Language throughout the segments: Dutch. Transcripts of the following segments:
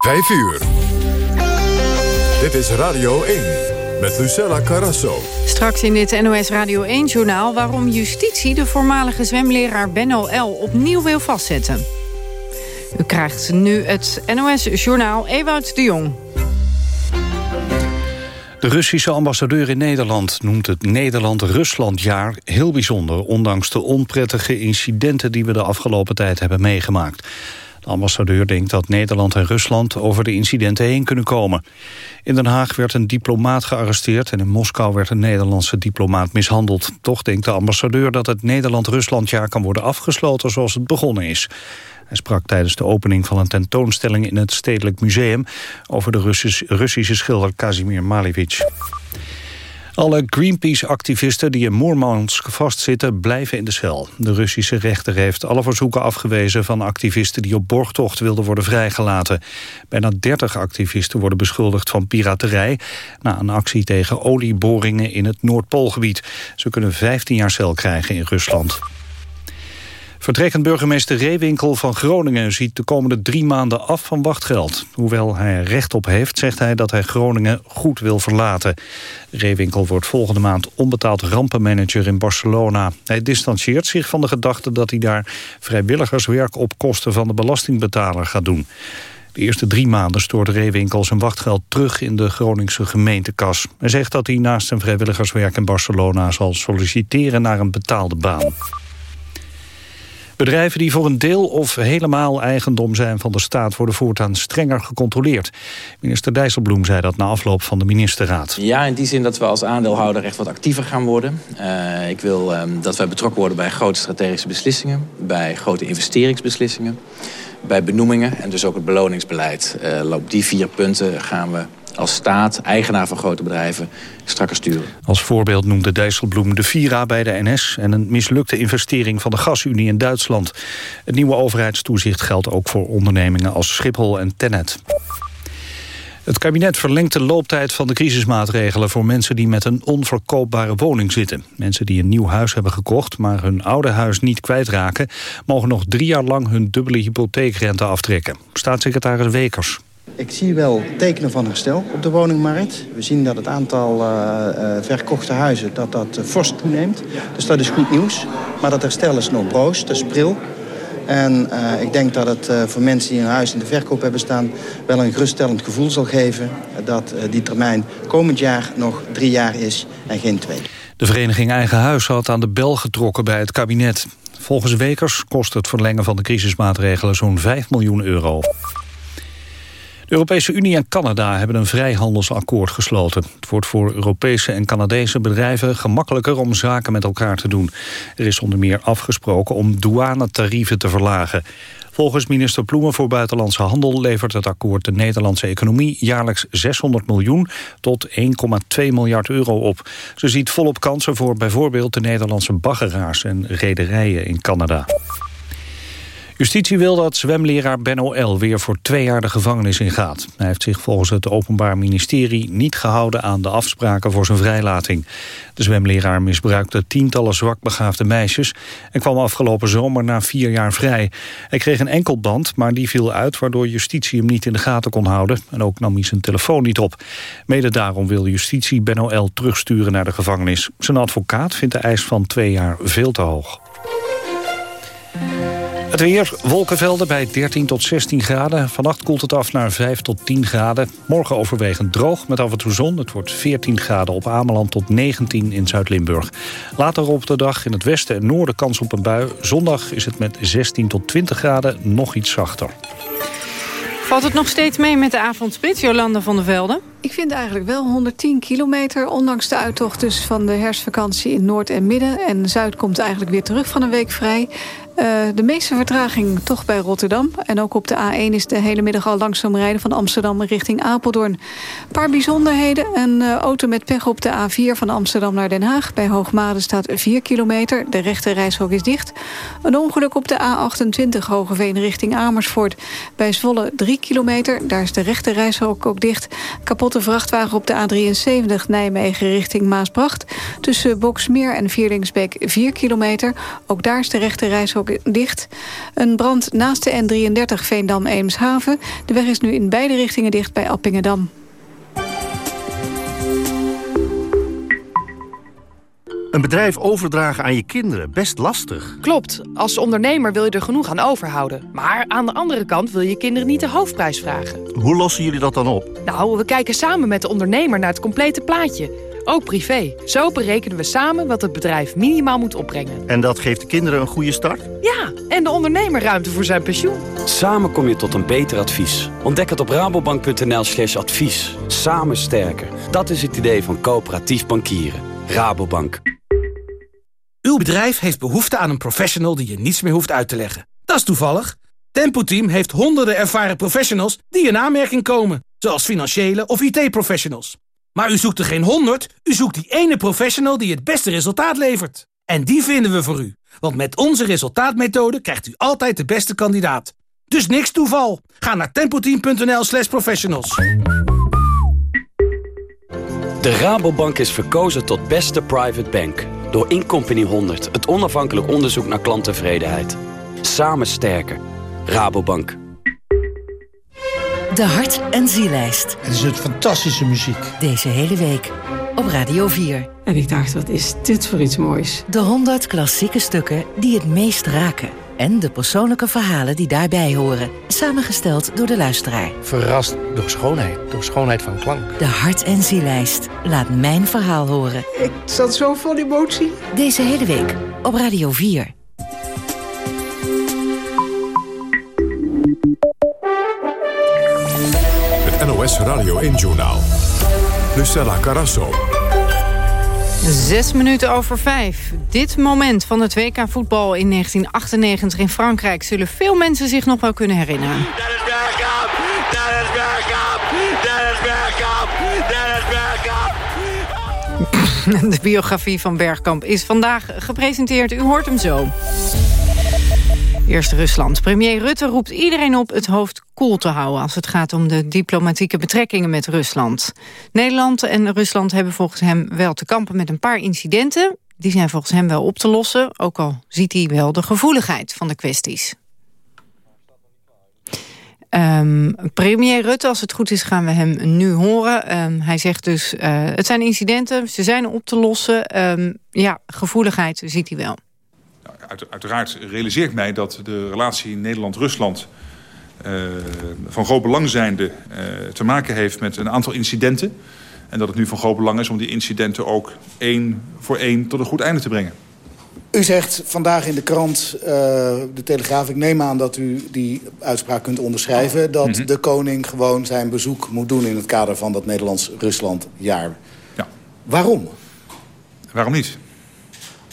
5 uur. Dit is Radio 1 met Lucella Carrasso. Straks in dit NOS Radio 1-journaal... waarom justitie de voormalige zwemleraar Benno L. opnieuw wil vastzetten. U krijgt nu het NOS-journaal Ewout de Jong. De Russische ambassadeur in Nederland noemt het Nederland-Ruslandjaar heel bijzonder... ondanks de onprettige incidenten die we de afgelopen tijd hebben meegemaakt. De ambassadeur denkt dat Nederland en Rusland over de incidenten heen kunnen komen. In Den Haag werd een diplomaat gearresteerd en in Moskou werd een Nederlandse diplomaat mishandeld. Toch denkt de ambassadeur dat het Nederland-Ruslandjaar kan worden afgesloten zoals het begonnen is. Hij sprak tijdens de opening van een tentoonstelling in het Stedelijk Museum over de Russische schilder Kazimir Malevich. Alle Greenpeace-activisten die in Moermansk vastzitten blijven in de cel. De Russische rechter heeft alle verzoeken afgewezen van activisten die op borgtocht wilden worden vrijgelaten. Bijna 30 activisten worden beschuldigd van piraterij na een actie tegen olieboringen in het Noordpoolgebied. Ze kunnen 15 jaar cel krijgen in Rusland. Vertrekkend burgemeester Reewinkel van Groningen ziet de komende drie maanden af van wachtgeld. Hoewel hij er recht op heeft, zegt hij dat hij Groningen goed wil verlaten. Reewinkel wordt volgende maand onbetaald rampenmanager in Barcelona. Hij distancieert zich van de gedachte dat hij daar vrijwilligerswerk op kosten van de belastingbetaler gaat doen. De eerste drie maanden stoort Reewinkel zijn wachtgeld terug in de Groningse gemeentekas. Hij zegt dat hij naast zijn vrijwilligerswerk in Barcelona zal solliciteren naar een betaalde baan. Bedrijven die voor een deel of helemaal eigendom zijn van de staat... worden voortaan strenger gecontroleerd. Minister Dijsselbloem zei dat na afloop van de ministerraad. Ja, in die zin dat we als aandeelhouder echt wat actiever gaan worden. Uh, ik wil uh, dat wij betrokken worden bij grote strategische beslissingen... bij grote investeringsbeslissingen, bij benoemingen... en dus ook het beloningsbeleid. Uh, op die vier punten gaan we als staat, eigenaar van grote bedrijven, strakker sturen. Als voorbeeld noemde Dijsselbloem de Vira bij de NS... en een mislukte investering van de gasunie in Duitsland. Het nieuwe overheidstoezicht geldt ook voor ondernemingen als Schiphol en Tennet. Het kabinet verlengt de looptijd van de crisismaatregelen... voor mensen die met een onverkoopbare woning zitten. Mensen die een nieuw huis hebben gekocht... maar hun oude huis niet kwijtraken... mogen nog drie jaar lang hun dubbele hypotheekrente aftrekken. Staatssecretaris Wekers. Ik zie wel tekenen van herstel op de woningmarkt. We zien dat het aantal uh, verkochte huizen dat dat uh, fors toeneemt. Dus dat is goed nieuws. Maar dat herstel is nog broos, dat is pril. En ik denk dat het voor mensen die een huis in de verkoop hebben staan... wel een geruststellend gevoel zal geven... dat die termijn komend jaar nog drie jaar is en geen twee. De vereniging Eigen Huis had aan de bel getrokken bij het kabinet. Volgens Wekers kost het verlengen van de crisismaatregelen zo'n 5 miljoen euro. De Europese Unie en Canada hebben een vrijhandelsakkoord gesloten. Het wordt voor Europese en Canadese bedrijven gemakkelijker om zaken met elkaar te doen. Er is onder meer afgesproken om douanetarieven te verlagen. Volgens minister Ploemen voor Buitenlandse Handel levert het akkoord de Nederlandse economie jaarlijks 600 miljoen tot 1,2 miljard euro op. Ze ziet volop kansen voor bijvoorbeeld de Nederlandse baggeraars en rederijen in Canada. Justitie wil dat zwemleraar Benno L. weer voor twee jaar de gevangenis ingaat. Hij heeft zich volgens het Openbaar Ministerie niet gehouden aan de afspraken voor zijn vrijlating. De zwemleraar misbruikte tientallen zwakbegaafde meisjes... en kwam afgelopen zomer na vier jaar vrij. Hij kreeg een enkelband, maar die viel uit... waardoor justitie hem niet in de gaten kon houden. En ook nam hij zijn telefoon niet op. Mede daarom wil justitie Benno L. terugsturen naar de gevangenis. Zijn advocaat vindt de eis van twee jaar veel te hoog. Het weer, wolkenvelden bij 13 tot 16 graden. Vannacht koelt het af naar 5 tot 10 graden. Morgen overwegend droog met af en toe zon. Het wordt 14 graden op Ameland tot 19 in Zuid-Limburg. Later op de dag in het westen en noorden kans op een bui. Zondag is het met 16 tot 20 graden nog iets zachter. Valt het nog steeds mee met de avondspits, Jolanda van der Velde? Ik vind eigenlijk wel 110 kilometer, ondanks de uittocht dus van de herfstvakantie in Noord en Midden. En Zuid komt eigenlijk weer terug van een week vrij. Uh, de meeste vertraging toch bij Rotterdam. En ook op de A1 is de hele middag al langzaam rijden van Amsterdam richting Apeldoorn. Een paar bijzonderheden. Een uh, auto met pech op de A4 van Amsterdam naar Den Haag. Bij Hoogmade staat 4 kilometer. De rechte reishok is dicht. Een ongeluk op de A28 Hogeveen richting Amersfoort. Bij Zwolle 3 kilometer. Daar is de rechte reishok ook dicht. Kapotte vrachtwagen op de A73 Nijmegen richting Maasbracht. Tussen Boksmeer en Vierlingsbeek 4 kilometer. Ook daar is de rechte reishok ook dicht. Een brand naast de N33 Veendam-Eemshaven. De weg is nu in beide richtingen dicht bij Appingedam. Een bedrijf overdragen aan je kinderen, best lastig. Klopt, als ondernemer wil je er genoeg aan overhouden. Maar aan de andere kant wil je kinderen niet de hoofdprijs vragen. Hoe lossen jullie dat dan op? Nou, we kijken samen met de ondernemer naar het complete plaatje. Ook privé. Zo berekenen we samen wat het bedrijf minimaal moet opbrengen. En dat geeft de kinderen een goede start? Ja, en de ondernemer ruimte voor zijn pensioen. Samen kom je tot een beter advies. Ontdek het op rabobank.nl slash advies. Samen sterker. Dat is het idee van coöperatief bankieren. Rabobank. Uw bedrijf heeft behoefte aan een professional die je niets meer hoeft uit te leggen. Dat is toevallig. Tempo Team heeft honderden ervaren professionals die in aanmerking komen. Zoals financiële of IT-professionals. Maar u zoekt er geen honderd, u zoekt die ene professional die het beste resultaat levert. En die vinden we voor u. Want met onze resultaatmethode krijgt u altijd de beste kandidaat. Dus niks toeval. Ga naar tempoteam.nl slash professionals. De Rabobank is verkozen tot beste private bank. Door Incompany 100, het onafhankelijk onderzoek naar klanttevredenheid. Samen sterker. Rabobank. De Hart- en Zielijst. Het is het fantastische muziek. Deze hele week op Radio 4. En ik dacht, wat is dit voor iets moois? De 100 klassieke stukken die het meest raken. En de persoonlijke verhalen die daarbij horen. Samengesteld door de luisteraar. Verrast door schoonheid, door schoonheid van klank. De Hart- en Zielijst. Laat mijn verhaal horen. Ik zat zo vol emotie. Deze hele week op Radio 4. NOS Radio 1-journaal. Lucella Carasso. Zes minuten over vijf. Dit moment van het WK voetbal in 1998 in Frankrijk... zullen veel mensen zich nog wel kunnen herinneren. Dennis Bergkamp! Dennis Bergkamp! Dennis Bergkamp! Dennis Bergkamp! De biografie van Bergkamp is vandaag gepresenteerd. U hoort hem zo. Eerst Rusland. Premier Rutte roept iedereen op het hoofd koel te houden... als het gaat om de diplomatieke betrekkingen met Rusland. Nederland en Rusland hebben volgens hem wel te kampen met een paar incidenten. Die zijn volgens hem wel op te lossen, ook al ziet hij wel de gevoeligheid van de kwesties. Um, premier Rutte, als het goed is, gaan we hem nu horen. Um, hij zegt dus, uh, het zijn incidenten, ze zijn op te lossen. Um, ja, gevoeligheid ziet hij wel. Uit, uiteraard realiseer ik mij dat de relatie Nederland-Rusland... Uh, van groot belang zijnde uh, te maken heeft met een aantal incidenten. En dat het nu van groot belang is om die incidenten ook één voor één tot een goed einde te brengen. U zegt vandaag in de krant, uh, de Telegraaf... ik neem aan dat u die uitspraak kunt onderschrijven... dat mm -hmm. de koning gewoon zijn bezoek moet doen... in het kader van dat Nederlands-Rusland-jaar. Ja. Waarom? Waarom niet?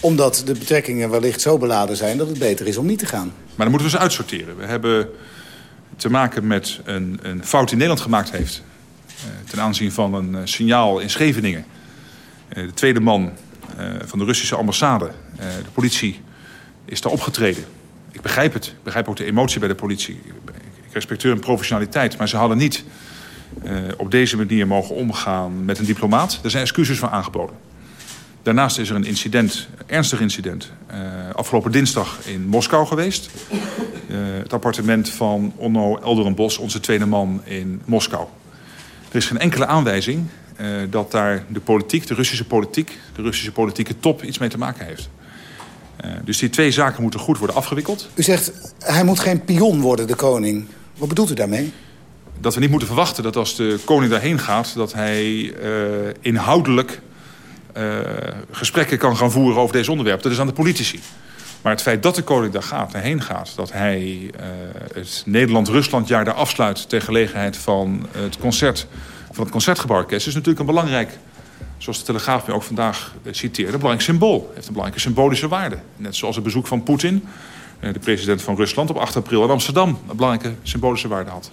Omdat de betrekkingen wellicht zo beladen zijn... dat het beter is om niet te gaan. Maar dan moeten we ze uitsorteren. We hebben te maken met een, een fout die Nederland gemaakt heeft... Uh, ten aanzien van een uh, signaal in Scheveningen. Uh, de tweede man van de Russische ambassade, de politie, is daar opgetreden. Ik begrijp het. Ik begrijp ook de emotie bij de politie. Ik respecteer hun professionaliteit. Maar ze hadden niet op deze manier mogen omgaan met een diplomaat. Er zijn excuses voor aangeboden. Daarnaast is er een incident, een ernstig incident, uh, afgelopen dinsdag in Moskou geweest. Uh, het appartement van Onno Elderenbos, onze tweede man in Moskou. Er is geen enkele aanwijzing uh, dat daar de politiek, de Russische politiek, de Russische politieke top iets mee te maken heeft. dus die twee zaken moeten goed worden afgewikkeld. U zegt, hij moet geen pion worden, de koning. Wat bedoelt u daarmee? Dat we niet moeten verwachten dat als de koning daarheen gaat... dat hij inhoudelijk gesprekken kan gaan voeren over deze onderwerpen. Dat is aan de politici. Maar het feit dat de koning daar gaat, heen gaat... dat hij uh, het Nederland-Ruslandjaar daar afsluit... ter gelegenheid van het concert van het Concertgebouworkest... is natuurlijk een belangrijk, zoals de Telegraaf mij ook vandaag citeerde... een belangrijk symbool. heeft een belangrijke symbolische waarde. Net zoals het bezoek van Poetin, de president van Rusland... op 8 april in Amsterdam een belangrijke symbolische waarde had.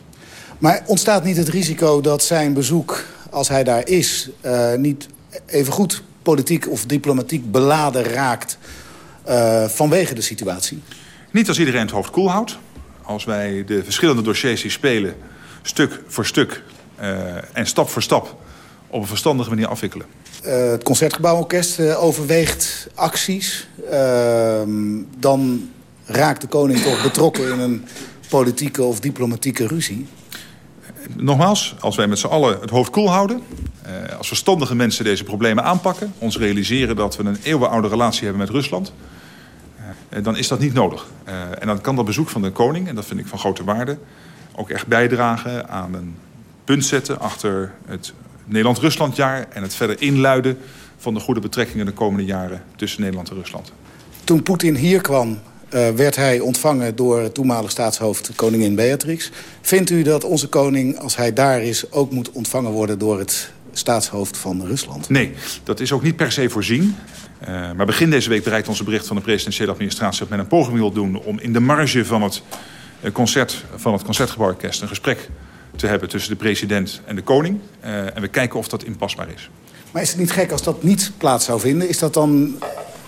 Maar ontstaat niet het risico dat zijn bezoek, als hij daar is... Niet even goed politiek of diplomatiek beladen raakt uh, vanwege de situatie? Niet als iedereen het hoofd koel houdt. Als wij de verschillende dossiers die spelen stuk voor stuk uh, en stap voor stap op een verstandige manier afwikkelen. Uh, het Concertgebouworkest overweegt acties. Ehm, dan raakt de koning toch betrokken in een politieke of diplomatieke ruzie? Nogmaals, als wij met z'n allen het hoofd koel houden... Eh, als verstandige mensen deze problemen aanpakken... ons realiseren dat we een eeuwenoude relatie hebben met Rusland... Eh, dan is dat niet nodig. Eh, en dan kan dat bezoek van de koning, en dat vind ik van grote waarde... ook echt bijdragen aan een punt zetten achter het Nederland-Ruslandjaar... en het verder inluiden van de goede betrekkingen de komende jaren tussen Nederland en Rusland. Toen Poetin hier kwam, uh, werd hij ontvangen door toenmalig staatshoofd koningin Beatrix. Vindt u dat onze koning, als hij daar is, ook moet ontvangen worden door het staatshoofd van Rusland? Nee, dat is ook niet per se voorzien. Uh, maar begin deze week bereikt onze bericht van de presidentiële administratie... dat men een poging wil doen om in de marge van het, uh, concert, van het Concertgebouworkest... een gesprek te hebben tussen de president en de koning. Uh, en we kijken of dat inpasbaar is. Maar is het niet gek als dat niet plaats zou vinden? Is dat dan,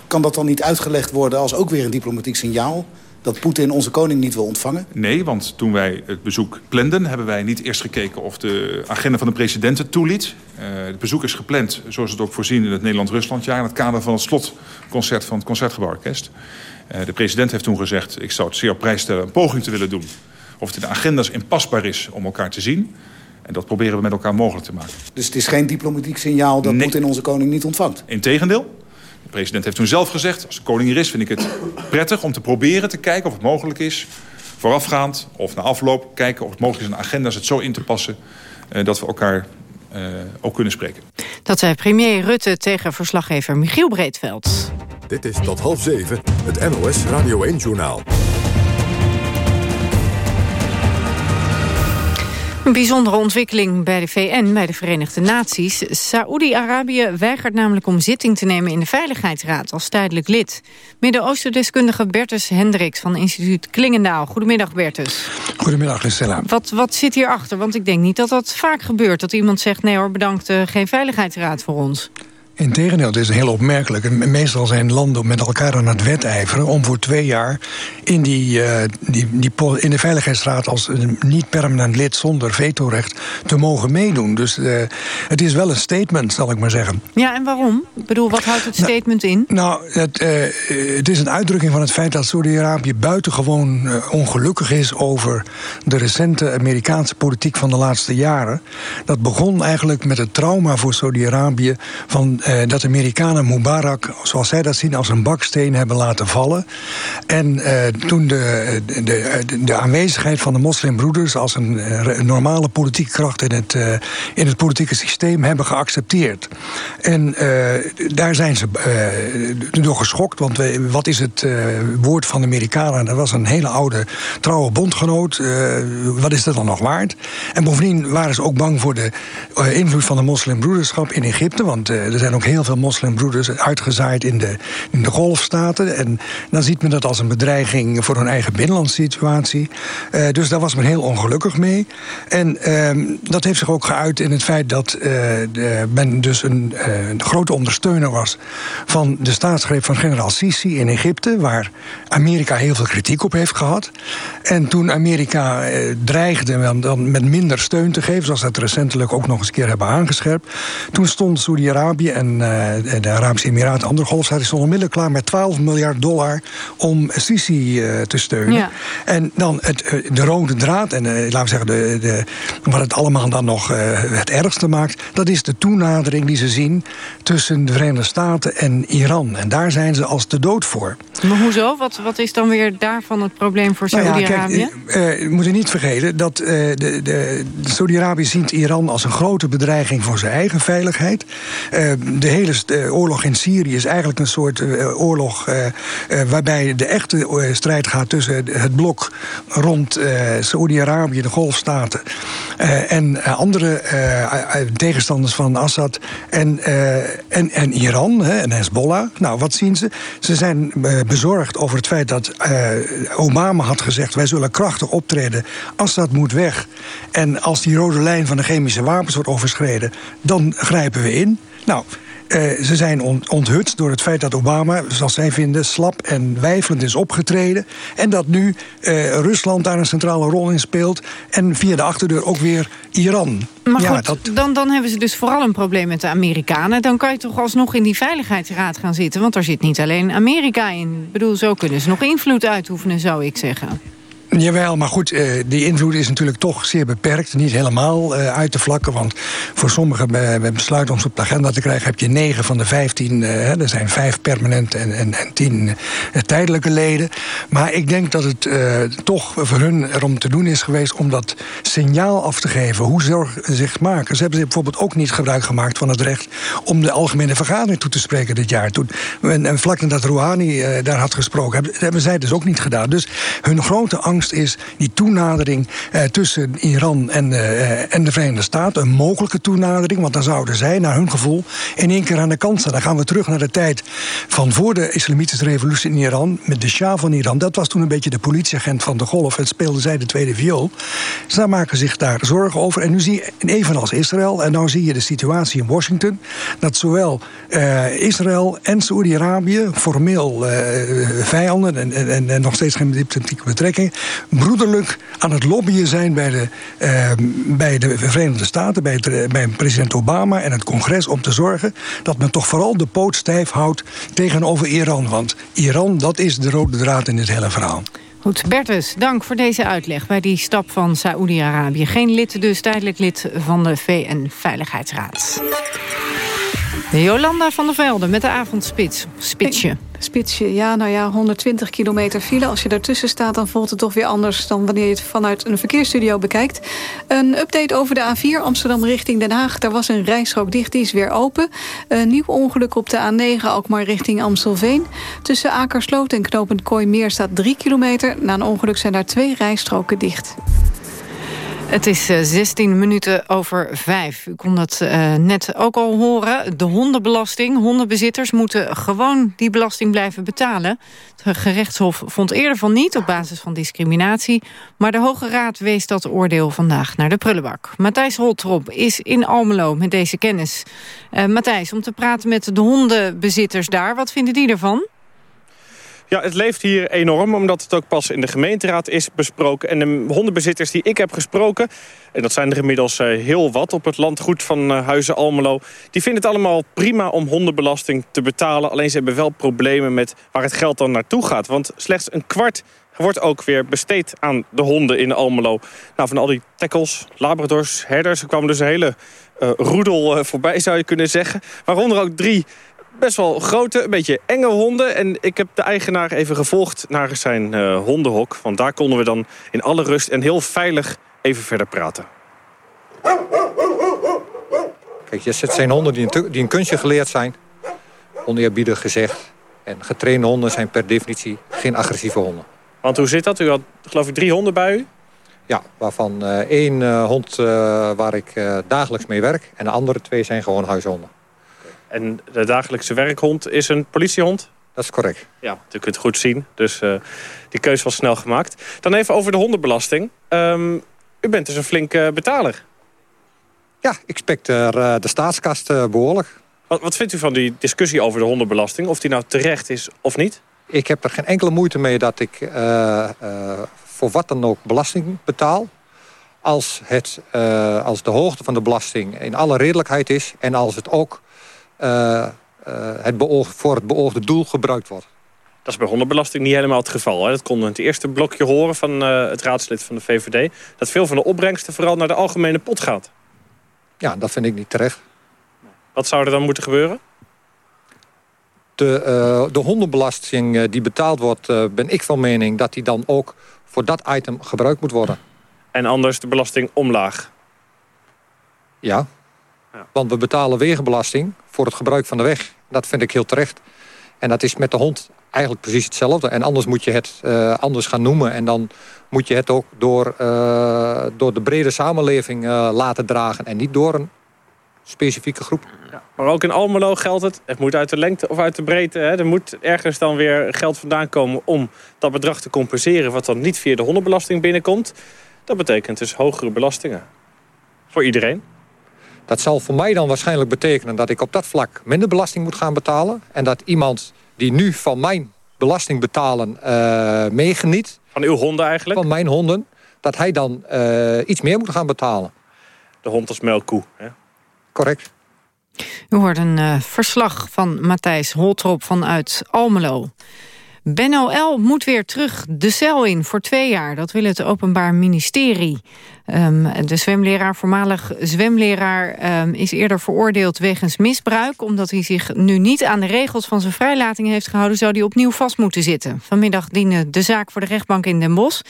kan dat dan niet uitgelegd worden als ook weer een diplomatiek signaal? dat Poetin onze koning niet wil ontvangen? Nee, want toen wij het bezoek planden... hebben wij niet eerst gekeken of de agenda van de president het toeliet. Uh, het bezoek is gepland, zoals het ook voorzien in het Nederland-Ruslandjaar... in het kader van het slotconcert van het Concertgebouworkest. Uh, de president heeft toen gezegd... ik zou het zeer op prijs stellen een poging te willen doen... of het in de agendas inpasbaar is om elkaar te zien... En dat proberen we met elkaar mogelijk te maken. Dus het is geen diplomatiek signaal dat nee. Poetin onze koning niet ontvangt? Integendeel. De president heeft toen zelf gezegd... als de koning er is, vind ik het prettig om te proberen te kijken of het mogelijk is... voorafgaand of na afloop kijken of het mogelijk is... een agenda's het zo in te passen uh, dat we elkaar uh, ook kunnen spreken. Dat zei premier Rutte tegen verslaggever Michiel Breedveld. Dit is tot half zeven, het NOS Radio 1-journaal. Een bijzondere ontwikkeling bij de VN, bij de Verenigde Naties. Saoedi-Arabië weigert namelijk om zitting te nemen in de Veiligheidsraad als tijdelijk lid. Midden-Oosten-deskundige Bertus Hendricks van instituut Klingendaal. Goedemiddag Bertus. Goedemiddag Lucella. Wat, wat zit hierachter? Want ik denk niet dat dat vaak gebeurt. Dat iemand zegt, nee hoor, bedankt, uh, geen Veiligheidsraad voor ons. Integendeel, het is heel opmerkelijk. Meestal zijn landen met elkaar aan het wedijveren... om voor twee jaar in, die, uh, die, die, in de Veiligheidsraad... als niet-permanent lid zonder vetorecht te mogen meedoen. Dus uh, het is wel een statement, zal ik maar zeggen. Ja, en waarom? Ik bedoel, wat houdt het statement nou, in? Nou, het, uh, het is een uitdrukking van het feit dat Saudi-Arabië... buitengewoon ongelukkig is over de recente Amerikaanse politiek van de laatste jaren. Dat begon eigenlijk met het trauma voor Saudi-Arabië... van uh, dat de Amerikanen Mubarak, zoals zij dat zien, als een baksteen hebben laten vallen. En uh, toen de, de, de, aanwezigheid van de moslimbroeders als een, een normale politieke kracht in het, in het politieke systeem hebben geaccepteerd. En daar zijn ze door geschokt, want wat is het woord van de Amerikanen? Dat was een hele oude trouwe bondgenoot. wat is dat dan nog waard? En bovendien waren ze ook bang voor de invloed van de moslimbroederschap in Egypte, want er zijn ook heel veel moslimbroeders uitgezaaid in de, in de golfstaten. En dan ziet men dat als een bedreiging voor hun eigen binnenlandssituatie. Uh, dus daar was men heel ongelukkig mee. En uh, dat heeft zich ook geuit in het feit dat uh, de, men dus een, een, grote ondersteuner was van de staatsgreep van generaal Sisi in Egypte, waar Amerika heel veel kritiek op heeft gehad. En toen Amerika dreigde dan met minder steun te geven, zoals dat recentelijk ook nog eens een keer hebben aangescherpt, toen stond Saudi-Arabië en uh, de Arabische Emiraten, andere golfstaten, stonden onmiddellijk klaar met 12 miljard dollar om Sisi uh, te steunen. Ja. En dan het, uh, de rode draad, en laten we zeggen, de, de, wat het allemaal dan nog het ergste maakt, dat is de toenadering die ze zien tussen de Verenigde Staten en Iran. En daar zijn ze als de dood voor. Maar hoezo? Wat, wat is dan weer daarvan het probleem voor Saudi-Arabië? Nou ja, we moeten niet vergeten dat de, de, de Saudi-Arabië ziet Iran als een grote bedreiging voor zijn eigen veiligheid. De hele uh, oorlog in Syrië is eigenlijk een soort uh, oorlog uh, waarbij de echte strijd gaat tussen het blok rond Saoedi-Arabië, de Golfstaten en andere tegenstanders van Assad en, en, en Iran en Hezbollah. Nou, wat zien ze? Ze zijn bezorgd over het feit dat Obama had gezegd: wij zullen krachtig optreden. Assad moet weg. En als die rode lijn van de chemische wapens wordt overschreden, dan grijpen we in. Nou, Uh, ze zijn on onthutst door het feit dat Obama, zoals zij vinden, slap en wijfelend is opgetreden. En dat nu uh, Rusland daar een centrale rol in speelt. En via de achterdeur ook weer Iran. Maar ja, goed, dat... dan, dan hebben ze dus vooral een probleem met de Amerikanen. Dan kan je toch alsnog in die Veiligheidsraad gaan zitten. Want daar zit niet alleen Amerika in. Ik bedoel, zo kunnen ze nog invloed uitoefenen, zou ik zeggen. Jawel, maar goed, uh, die invloed is natuurlijk toch zeer beperkt. Niet helemaal uh, uit te vlakken, want voor sommigen uh, besluiten om op de agenda te krijgen... heb je negen van de vijftien, er zijn vijf permanente en, en, en tien tijdelijke leden. Maar ik denk dat het toch voor hun erom te doen is geweest... om dat signaal af te geven, hoe ze zich maken. Ze hebben bijvoorbeeld ook niet gebruik gemaakt van het recht... om de algemene vergadering toe te spreken dit jaar. Toen, en, vlak nadat Rouhani daar had gesproken, hebben, hebben zij dus ook niet gedaan. Dus hun grote angst is die toenadering eh, tussen Iran en, uh, en de Verenigde Staten. Een mogelijke toenadering, want dan zouden zij, naar hun gevoel, in één keer aan de kant staan. Dan gaan we terug naar de tijd van voor de islamitische revolutie in Iran, met de Shah van Iran. Dat was toen een beetje de politieagent van de golf. Het speelde zij de tweede viool. Ze maken zich daar zorgen over. En nu zie je, evenals Israël, en nu zie je de situatie in Washington, dat zowel uh, Israël en Saoedi-Arabië, formeel uh, vijanden en, en, en, nog steeds geen diplomatieke betrekkingen, broederlijk aan het lobbyen zijn bij de, uh, bij de Verenigde Staten, bij, bij president Obama en het congres om te zorgen dat men toch vooral de poot stijf houdt tegenover Iran. Want Iran, dat is de rode draad in dit hele verhaal. Goed, Bertus, dank voor deze uitleg bij die stap van Saoedi-Arabië. Geen lid dus, tijdelijk lid van de VN-veiligheidsraad. Jolanda van der Velde met de avondspits. Spitsje. Spitsje, ja, nou ja, 120 kilometer file. Als je daartussen staat, dan voelt het toch weer anders... dan wanneer je het vanuit een verkeersstudio bekijkt. Een update over de A4 Amsterdam richting Den Haag. Daar was een rijstrook dicht, die is weer open. Een nieuw ongeluk op de A9, ook maar richting Amstelveen. Tussen Akersloot en Knopend Kooimeer staat 3 kilometer. Na een ongeluk zijn daar twee rijstroken dicht. Het is 16 eh, minuten over vijf. U kon dat uh, net ook al horen. De hondenbelasting. Hondenbezitters moeten gewoon die belasting blijven betalen. Het gerechtshof vond eerder van niet op basis van discriminatie. Maar de Hoge Raad wees dat oordeel vandaag naar de prullenbak. Matthijs Holtrop is in Almelo met deze kennis. Uh, Matthijs, om te praten met de hondenbezitters daar. Wat vinden die ervan? Ja, het leeft hier enorm, omdat het ook pas in de gemeenteraad is besproken. En de hondenbezitters die ik heb gesproken, en dat zijn er inmiddels eh, heel wat op het landgoed van eh, Huizen Almelo... die vinden het allemaal prima om hondenbelasting te betalen. Alleen ze hebben wel problemen met waar het geld dan naartoe gaat. Want slechts een kwart wordt ook weer besteed aan de honden in Almelo. Nou, van al die tackles, labradors, herders... er kwam dus een hele uh, roedel voorbij, zou je kunnen zeggen. Waaronder ook drie best wel grote, een beetje enge honden. En ik heb de eigenaar even gevolgd naar zijn uh, hondenhok. Want daar konden we dan in alle rust en heel veilig even verder praten. Kijk, je zijn honden die een, die een kunstje geleerd zijn. Oneerbiedig gezegd. En getrainde honden zijn per definitie geen agressieve honden. Want hoe zit dat? U had geloof ik drie honden bij u? Ja, waarvan uh, één uh, hond waar ik dagelijks mee werk. En de andere twee zijn gewoon huishonden. En de dagelijkse werkhond is een politiehond? Dat is correct. Ja, u kunt het goed zien. Dus uh, die keuze was snel gemaakt. Dan even over de hondenbelasting. Um, u bent dus een flinke betaler. Ja, ik specter uh, de staatskast uh, behoorlijk. Wat, wat vindt u van die discussie over de hondenbelasting? Of die nou terecht is of niet? Ik heb er geen enkele moeite mee dat ik voor wat dan ook belasting betaal. Als, het, als de hoogte van de belasting in alle redelijkheid is... en als het ook uh, het voor het beoogde doel gebruikt wordt. Dat is bij hondenbelasting niet helemaal het geval. Hè? Dat konden we in het eerste blokje horen van uh, het raadslid van de VVD. Dat veel van de opbrengsten vooral naar de algemene pot gaat. Ja, dat vind ik niet terecht. Wat zou er dan moeten gebeuren? De, uh, de hondenbelasting die betaald wordt, ben ik van mening... dat die dan ook voor dat item gebruikt moet worden. En anders de belasting omlaag? Ja. Want we betalen wegenbelasting voor het gebruik van de weg. Dat vind ik heel terecht. En dat is met de hond eigenlijk precies hetzelfde. En anders moet je het uh, anders gaan noemen. En dan moet je het ook door, uh, door de brede samenleving uh, laten dragen. En niet door een specifieke groep. Ja, maar ook in Almelo geldt het. Het moet uit de lengte of uit de breedte. Hè. Er moet ergens dan weer geld vandaan komen om dat bedrag te compenseren... wat dan niet via de hondenbelasting binnenkomt. Dat betekent dus hogere belastingen. Voor iedereen. Dat zal voor mij dan waarschijnlijk betekenen dat ik op dat vlak minder belasting moet gaan betalen. En dat iemand die nu van mijn belasting betalen uh, meegeniet. Van uw honden eigenlijk? Van mijn honden. Dat hij dan uh, iets meer moet gaan betalen. De hond als melkkoe, hè? Correct. U hoort een uh, verslag van Matthijs Holtrop vanuit Almelo. Benno L. moet weer terug de cel in voor twee jaar. Dat wil het Openbaar Ministerie. Um, de zwemleraar, voormalig zwemleraar, um, is eerder veroordeeld wegens misbruik. Omdat hij zich nu niet aan de regels van zijn vrijlating heeft gehouden... zou hij opnieuw vast moeten zitten. Vanmiddag diende de zaak voor de rechtbank in Den Bosch.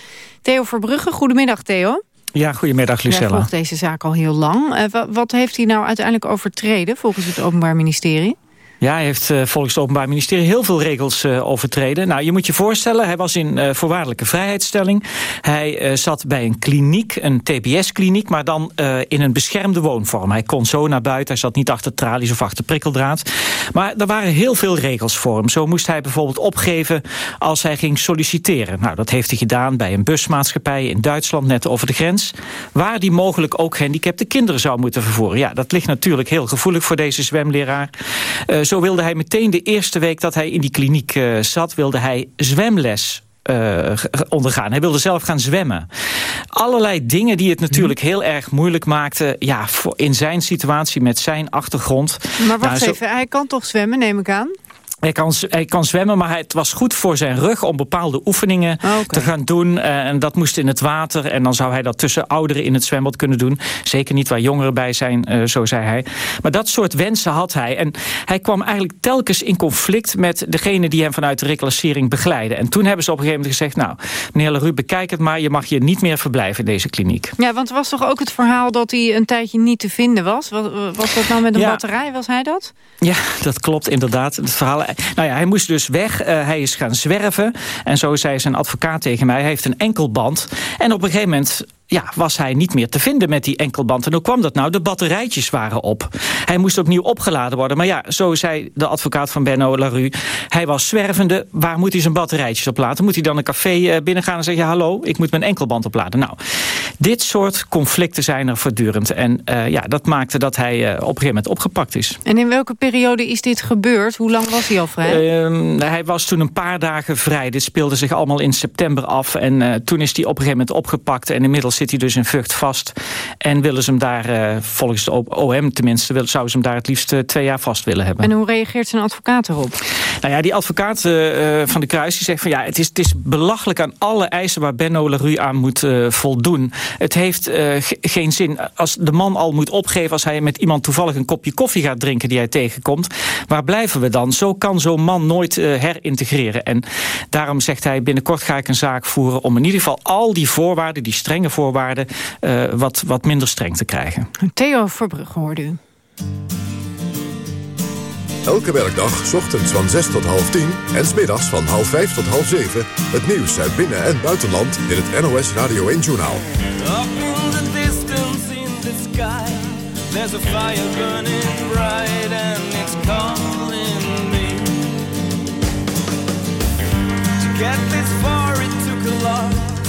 Theo Verbrugge, goedemiddag Theo. Ja, goedemiddag Lucella. Jij volgt deze zaak al heel lang. Uh, wat heeft hij nou uiteindelijk overtreden volgens het Openbaar Ministerie? Ja, hij heeft uh, volgens het Openbaar Ministerie heel veel regels uh, overtreden. Nou, je moet je voorstellen, hij was in uh, voorwaardelijke vrijheidsstelling. Hij zat bij een kliniek, een TBS-kliniek, maar dan in een beschermde woonvorm. Hij kon zo naar buiten, hij zat niet achter tralies of achter prikkeldraad. Maar er waren heel veel regels voor hem. Zo moest hij bijvoorbeeld opgeven als hij ging solliciteren. Nou, dat heeft hij gedaan bij een busmaatschappij in Duitsland, net over de grens. Waar hij mogelijk ook gehandicapte kinderen zou moeten vervoeren. Ja, dat ligt natuurlijk heel gevoelig voor deze zwemleraar zo wilde hij meteen de eerste week dat hij in die kliniek uh, zat... wilde hij zwemles uh, ondergaan. Hij wilde zelf gaan zwemmen. Allerlei dingen die het natuurlijk heel erg moeilijk maakten... Ja, voor in zijn situatie met zijn achtergrond. Maar wacht nou, even, hij kan toch zwemmen, neem ik aan? Hij kan, hij kan zwemmen, maar het was goed voor zijn rug... om bepaalde oefeningen oh, okay. te gaan doen. Uh, en dat moest in het water. En dan zou hij dat tussen ouderen in het zwembad kunnen doen. Zeker niet waar jongeren bij zijn, uh, zo zei hij. Maar dat soort wensen had hij. En hij kwam eigenlijk telkens in conflict... met degene die hem vanuit de reclassering begeleiden. En toen hebben ze op een gegeven moment gezegd... nou, meneer Leroux, bekijk het maar. Je mag hier niet meer verblijven in deze kliniek. Ja, want was toch ook het verhaal dat hij een tijdje niet te vinden was? Was, was dat nou met een ja. batterij? Was hij dat? Ja, dat klopt inderdaad. Het verhaal nou ja, hij moest dus weg. Uh, hij is gaan zwerven. En zo zei zijn advocaat tegen mij, hij heeft een enkelband. En op een gegeven moment ja, was hij niet meer te vinden met die enkelband. En hoe kwam dat nou? De batterijtjes waren op. Hij moest opnieuw opgeladen worden. Maar ja, zo zei de advocaat van Benno Larue. Hij was zwervende. Waar moet hij zijn batterijtjes op laten? Moet hij dan een café eh, binnengaan en zeggen... hallo, ik moet mijn enkelband opladen? Nou, dit soort conflicten zijn er voortdurend. En uh, ja, dat maakte dat hij uh, op een gegeven moment opgepakt is. En in welke periode is dit gebeurd? Hoe lang was hij al vrij? Uh, hij was toen een paar dagen vrij. Dit speelde zich allemaal in september af. En toen is hij op een gegeven moment opgepakt. En inmiddels zit hij dus in Vught vast. En willen ze hem daar, uh, volgens de OM tenminste... Wil, zouden ze hem daar het liefst uh, twee jaar vast willen hebben. En hoe reageert zijn advocaat erop? Nou ja, die advocaat uh, van de Kruis die zegt van... ja, het is, het is belachelijk aan alle eisen waar Benno Larue aan moet voldoen. Het heeft geen zin. Als de man al moet opgeven als hij met iemand toevallig een kopje koffie gaat drinken... die hij tegenkomt, waar blijven we dan? Zo kan zo'n man nooit herintegreren. En daarom zegt hij, binnenkort ga ik een zaak voeren... om in ieder geval al die voorwaarden, die strenge voorwaarden uh, wat, wat minder streng te krijgen. Theo Verbrugge hoorde u. Elke werkdag, ochtends van 6 tot half 10 en smiddags van half 5 tot half 7... het nieuws uit binnen- en buitenland in het NOS Radio 1-journaal. Up in the distance in the sky There's a fire burning bright and it's calling me To get this far it took a lot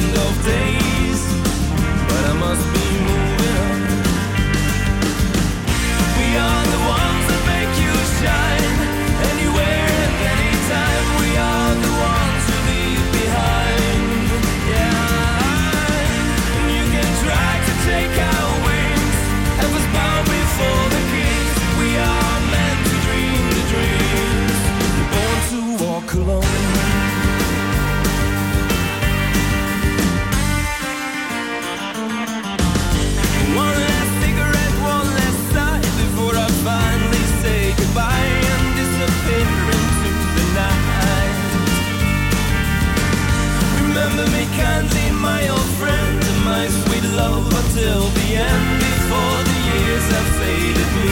end of days. kindly, my old friend, and my sweet love until the end, before the years have faded me.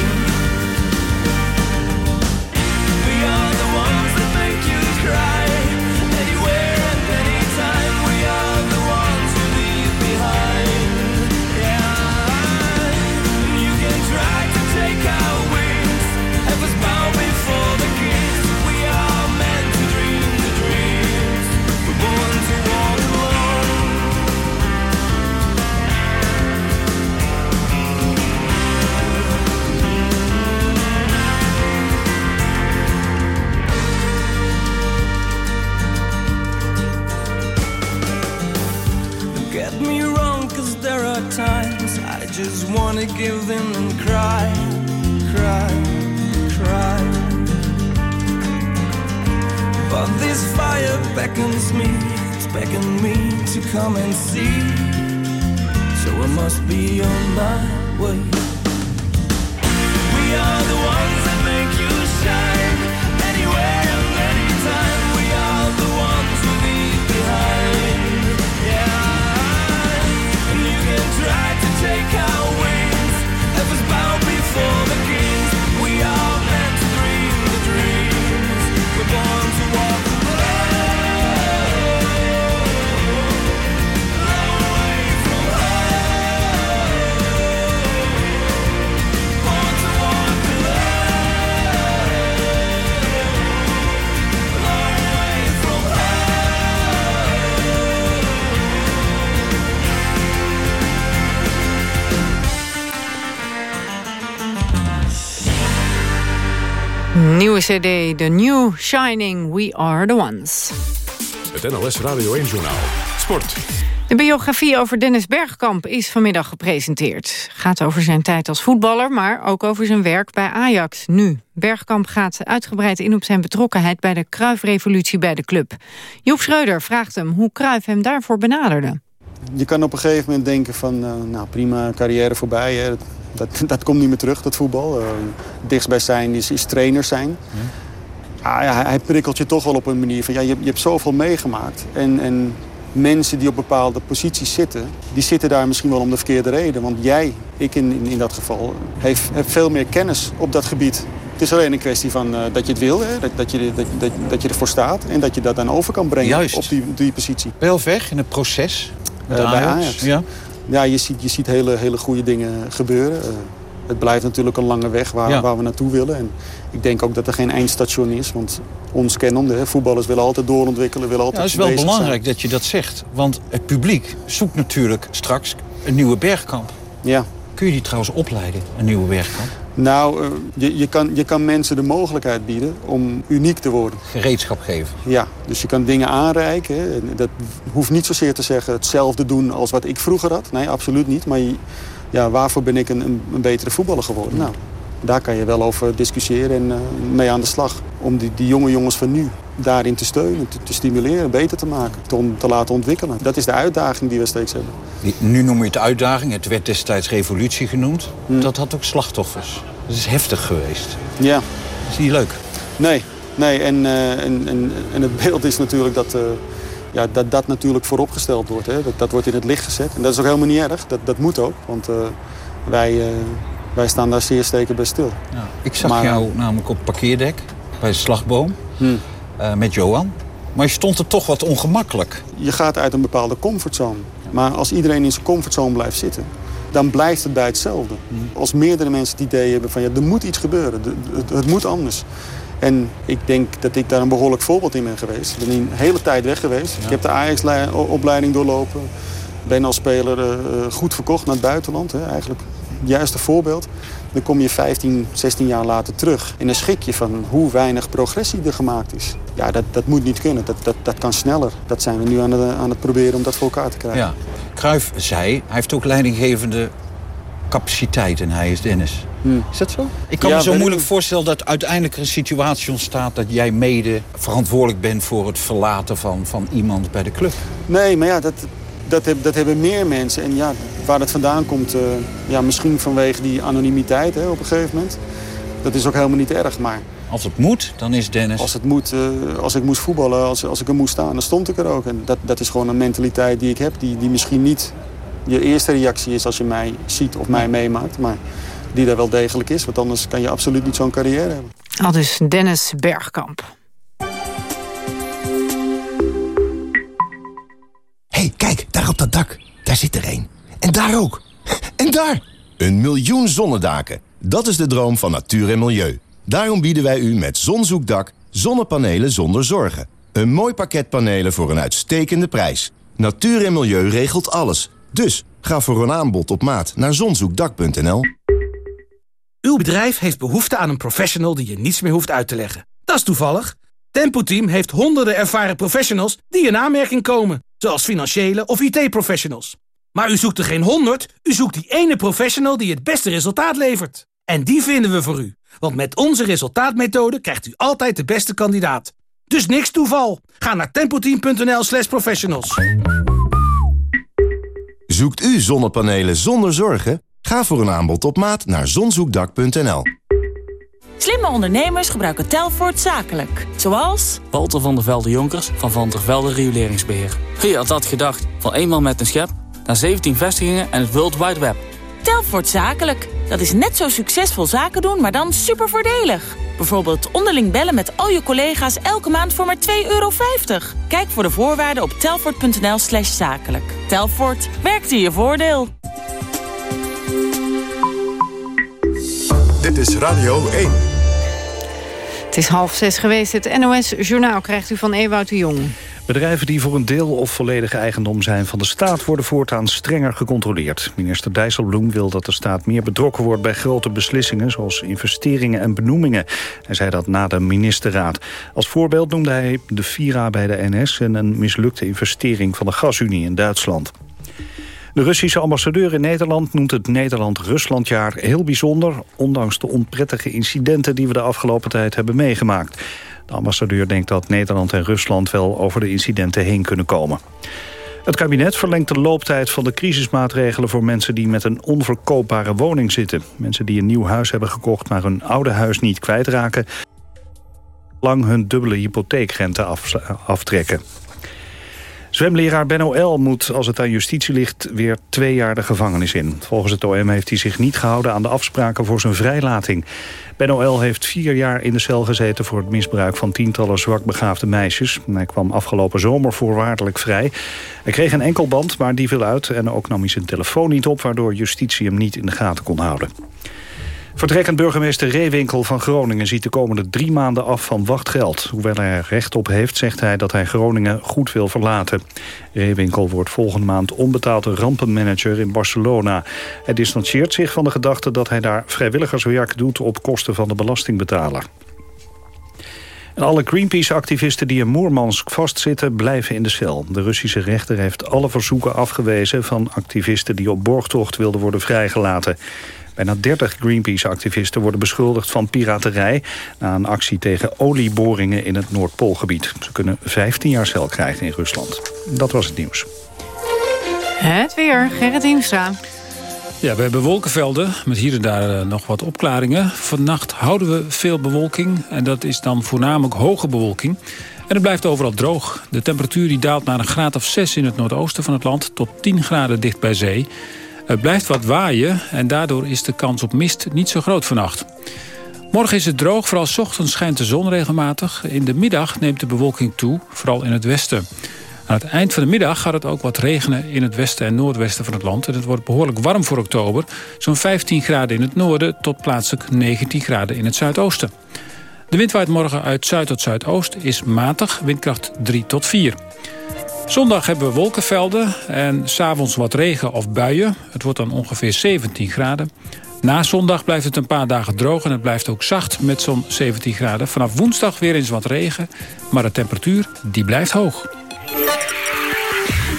Wanna give them and cry, cry, cry. But this fire beckons me, it's beckoning me to come and see. So I must be on my way. Nieuwe cd, The New Shining, We Are The Ones. Het NLS Radio 1 Journaal. Sport. De biografie over Dennis Bergkamp is vanmiddag gepresenteerd. Gaat over zijn tijd als voetballer, maar ook over zijn werk bij Ajax nu. Bergkamp gaat uitgebreid in op zijn betrokkenheid bij de Cruijff-revolutie bij de club. Joep Schreuder vraagt hem hoe Cruijff hem daarvoor benaderde. Je kan op een gegeven moment denken van, uh, nou prima, carrière voorbij. Hè. Dat, dat komt niet meer terug, dat voetbal. Uh, dichtstbijzijn is, is trainer zijn. Ja. ja, hij prikkelt je toch wel op een manier van, ja, je, je hebt zoveel meegemaakt. En, en mensen die op bepaalde posities zitten, die zitten daar misschien wel om de verkeerde reden. Want jij, ik in, in, in dat geval, heeft, heeft veel meer kennis op dat gebied. Het is alleen een kwestie van uh, dat je het wil, hè? Dat, dat, je, dat, dat, dat je ervoor staat en dat je dat dan over kan brengen Juist. op die, die positie. Ben je al weg in het proces? Uh, bij Ajax. Ja, ja je, ziet, je ziet hele, hele goede dingen gebeuren. Uh, het blijft natuurlijk een lange weg waar, ja. waar, we naartoe willen. En ik denk ook dat er geen eindstation is. Want ons kennende, hè, voetballers willen altijd doorontwikkelen. Willen altijd ja, het is wel belangrijk zijn. dat je dat zegt. Want het publiek zoekt natuurlijk straks een nieuwe bergkamp. Ja. Kun je die trouwens opleiden, een nieuwe bergkamp? Nou, uh, je, je, kan, je kan mensen de mogelijkheid bieden om uniek te worden. Gereedschap geven. Ja, dus je kan dingen aanreiken. Hè. Dat hoeft niet zozeer te zeggen hetzelfde doen als wat ik vroeger had. Nee, absoluut niet. Maar ja, waarvoor ben ik een, een, een betere voetballer geworden? Nou, daar kan je wel over discussiëren en uh, mee aan de slag. Om die, die jonge jongens van nu daarin te steunen, te, te stimuleren, beter te maken, te, te, laten ontwikkelen. Dat is de uitdaging die we steeds hebben. Nu noem je het uitdaging, het werd destijds revolutie genoemd. Hmm. Dat had ook slachtoffers. Dat is heftig geweest. Ja. Dat is niet leuk. Nee, nee. En, uh, en, en, en het beeld is natuurlijk dat... Uh, ja, dat dat natuurlijk vooropgesteld wordt. Hè. Dat, dat wordt in het licht gezet. En dat is ook helemaal niet erg. Dat, dat moet ook. Want wij, wij staan daar zeer steken bij stil. Ja. Ik zag maar, jou namelijk op het parkeerdek bij de slagboom. Hmm. Uh, met Johan. Maar je stond er toch wat ongemakkelijk. Je gaat uit een bepaalde comfortzone. Maar als iedereen in zijn comfortzone blijft zitten... dan blijft het bij hetzelfde. Hmm. Als meerdere mensen het idee hebben van... ja, er moet iets gebeuren. Het, het moet anders. En ik denk dat ik daar een behoorlijk voorbeeld in ben geweest. Ik ben een hele tijd weg geweest. Ja. Ik heb de Ajax-opleiding doorlopen. Ben als speler uh, goed verkocht naar het buitenland. Hè. Eigenlijk juiste voorbeeld. Dan kom je 15, 16 jaar later terug. En dan schrik je van hoe weinig progressie er gemaakt is. Ja, dat, dat moet niet kunnen. Dat, dat, dat kan sneller. Dat zijn we nu aan, de, aan het proberen om dat voor elkaar te krijgen. Ja. Cruijff zei, hij heeft ook leidinggevende capaciteit en hij is Dennis. Hmm. Is dat zo? Ik kan ja, me zo moeilijk ik... voorstellen dat uiteindelijk een situatie ontstaat... dat jij mede verantwoordelijk bent voor het verlaten van, van iemand bij de club. Nee, maar ja, dat, dat, heb, dat hebben meer mensen. En ja, waar dat vandaan komt, uh, ja, misschien vanwege die anonimiteit hè, op een gegeven moment. Dat is ook helemaal niet erg, maar... Als het moet, dan is Dennis... Als het moet, uh, als ik moest voetballen, als, als ik er moest staan, dan stond ik er ook. En dat, dat is gewoon een mentaliteit die ik heb, die, die misschien niet je eerste reactie is als je mij ziet of mij meemaakt. Maar die daar wel degelijk is. Want anders kan je absoluut niet zo'n carrière hebben. Al dus Dennis Bergkamp. hey, kijk, daar op dat dak. Daar zit er een. En daar ook. En daar! Een miljoen zonnedaken. Dat is de droom van natuur en milieu. Daarom bieden wij u met Zonzoekdak zonnepanelen zonder zorgen. Een mooi pakket panelen voor een uitstekende prijs. Natuur en milieu regelt alles. Dus ga voor een aanbod op maat naar zonzoekdak.nl. Uw bedrijf heeft behoefte aan een professional die je niets meer hoeft uit te leggen. Dat is toevallig. Tempo Team heeft honderden ervaren professionals die in aanmerking komen. Zoals financiële of IT-professionals. Maar u zoekt er geen 100, u zoekt die ene professional die het beste resultaat levert. En die vinden we voor u. Want met onze resultaatmethode krijgt u altijd de beste kandidaat. Dus niks toeval. Ga naar tempoteam.nl slash professionals. Zoekt u zonnepanelen zonder zorgen? Ga voor een aanbod op maat naar zonzoekdak.nl. Slimme ondernemers gebruiken Telfort zakelijk. Zoals... Walter van der Velde Jonkers van Van der Velde Rioleringsbeheer. Wie had dat gedacht? Van eenmaal met een schep naar 17 vestigingen en het World Wide Web. Telfort zakelijk. Dat is net zo succesvol zaken doen, maar dan super voordelig. Bijvoorbeeld onderling bellen met al je collega's elke maand voor maar 2,50 euro. Kijk voor de voorwaarden op telfort.nl slash zakelijk. Telfort, werkt in je voordeel. Dit is Radio 1. Het is half zes geweest. Het NOS-journaal krijgt u van Ewout de Jong. Bedrijven die voor een deel of volledige eigendom zijn van de staat... worden voortaan strenger gecontroleerd. Minister Dijsselbloem wil dat de staat meer betrokken wordt... bij grote beslissingen zoals investeringen en benoemingen. Hij zei dat na de ministerraad. Als voorbeeld noemde hij de Vira bij de NS... en een mislukte investering van de gasunie in Duitsland. De Russische ambassadeur in Nederland noemt het Nederland-Ruslandjaar heel bijzonder... ondanks de onprettige incidenten die we de afgelopen tijd hebben meegemaakt. De ambassadeur denkt dat Nederland en Rusland wel over de incidenten heen kunnen komen. Het kabinet verlengt de looptijd van de crisismaatregelen voor mensen die met een onverkoopbare woning zitten. Mensen die een nieuw huis hebben gekocht maar hun oude huis niet kwijtraken, lang hun dubbele hypotheekrente aftrekken. Zwemleraar Benno L. moet, als het aan justitie ligt, weer twee jaar de gevangenis in. Volgens het OM heeft hij zich niet gehouden aan de afspraken voor zijn vrijlating. Benno L. heeft vier jaar in de cel gezeten voor het misbruik van tientallen zwakbegaafde meisjes. Hij kwam afgelopen zomer voorwaardelijk vrij. Hij kreeg een enkelband, maar die viel uit en ook nam hij zijn telefoon niet op... waardoor justitie hem niet in de gaten kon houden. Vertrekkend burgemeester Reewinkel van Groningen ziet de komende drie maanden af van wachtgeld. Hoewel hij er recht op heeft, zegt hij dat hij Groningen goed wil verlaten. Reewinkel wordt volgende maand onbetaalde rampenmanager in Barcelona. Hij distancieert zich van de gedachte dat hij daar vrijwilligerswerk doet op kosten van de belastingbetaler. Alle Greenpeace-activisten die in Moermansk vastzitten blijven in de cel. De Russische rechter heeft alle verzoeken afgewezen van activisten die op borgtocht wilden worden vrijgelaten. Bijna 30 Greenpeace-activisten worden beschuldigd van piraterij... na een actie tegen olieboringen in het Noordpoolgebied. Ze kunnen 15 jaar cel krijgen in Rusland. Dat was het nieuws. Het weer, Gerrit Hiemstra. Ja, we hebben wolkenvelden met hier en daar eh, nog wat opklaringen. Vannacht houden we veel bewolking en dat is dan voornamelijk hoge bewolking. En het blijft overal droog. De temperatuur die daalt naar een graad of 6 in het noordoosten van het land... tot 10 graden dicht bij zee. Het blijft wat waaien en daardoor is de kans op mist niet zo groot vannacht. Morgen is het droog, vooral ochtends schijnt de zon regelmatig. In de middag neemt de bewolking toe, vooral in het westen. Aan het eind van de middag gaat het ook wat regenen in het westen en noordwesten van het land. En het wordt behoorlijk warm voor oktober. Zo'n 15 graden in het noorden tot plaatselijk 19 graden in het zuidoosten. De wind waait morgen uit zuid tot zuidoost, is matig, windkracht 3 tot 4. Zondag hebben we wolkenvelden en s'avonds wat regen of buien. Het wordt dan ongeveer 17 graden. Na zondag blijft het een paar dagen droog en het blijft ook zacht met zo'n 17 graden. Vanaf woensdag weer eens wat regen, maar de temperatuur die blijft hoog.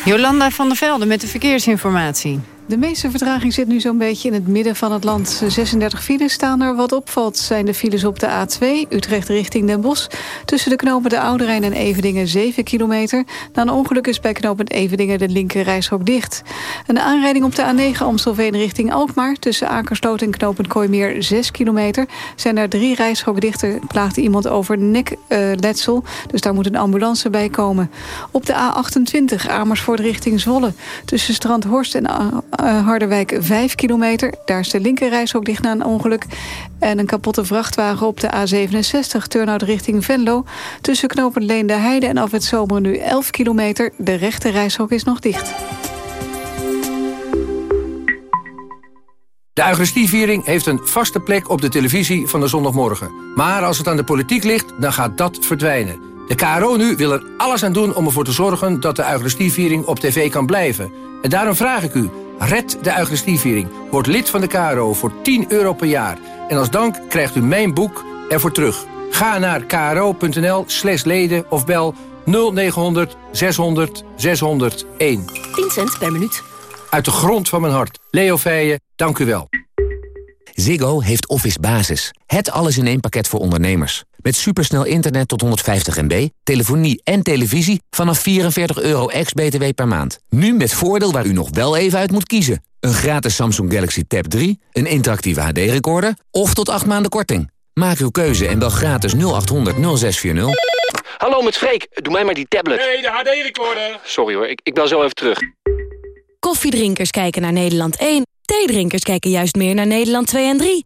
Jolanda van der Velde met de verkeersinformatie. De meeste vertraging zit nu zo'n beetje in het midden van het land. 36 files staan er. Wat opvalt zijn de files op de A2, Utrecht richting Den Bosch. Tussen de knopen de Oude Rijn en Evedingen 7 kilometer. Na een ongeluk is bij knooppunt Evedingen de linker reishok dicht. Een aanrijding op de A9 Amstelveen richting Alkmaar. Tussen Akersloot en knooppunt Kooimeer 6 kilometer. Zijn er drie reishokken dicht. Er klaagde iemand over nekletsel. dus daar moet een ambulance bij komen. Op de A28 Amersfoort richting Zwolle. Tussen Strandhorst en uh, Harderwijk 5 kilometer. Daar is de linkerrijshoek dicht na een ongeluk. En een kapotte vrachtwagen op de A67, turnout richting Venlo. Tussen knopen Leende Heide en af het zomer nu 11 kilometer. De rechte reishok is nog dicht. De Eucharistieviering heeft een vaste plek op de televisie van de zondagmorgen. Maar als het aan de politiek ligt, dan gaat dat verdwijnen. De KRO nu wil er alles aan doen om ervoor te zorgen... dat de Eucharistieviering op tv kan blijven. En daarom vraag ik u, red de Eucharistieviering. Word lid van de KRO voor 10 euro per jaar. En als dank krijgt u mijn boek ervoor terug. Ga naar kro.nl slash leden of bel 0900 600 601. 10 cent per minuut. Uit de grond van mijn hart. Leo Feijen, dank u wel. Ziggo heeft Office Basis. Het alles in één pakket voor ondernemers. Met supersnel internet tot 150 MB, telefonie en televisie vanaf 44 euro ex-BTW per maand. Nu met voordeel waar u nog wel even uit moet kiezen. Een gratis Samsung Galaxy Tab 3, een interactieve HD-recorder of tot 8 maanden korting. Maak uw keuze en bel gratis 0800 0640. Hallo met Freek, doe mij maar die tablet. Nee, de HD-recorder. Sorry hoor, ik, ik bel zo even terug. Koffiedrinkers kijken naar Nederland 1. Theedrinkers kijken juist meer naar Nederland 2 en 3.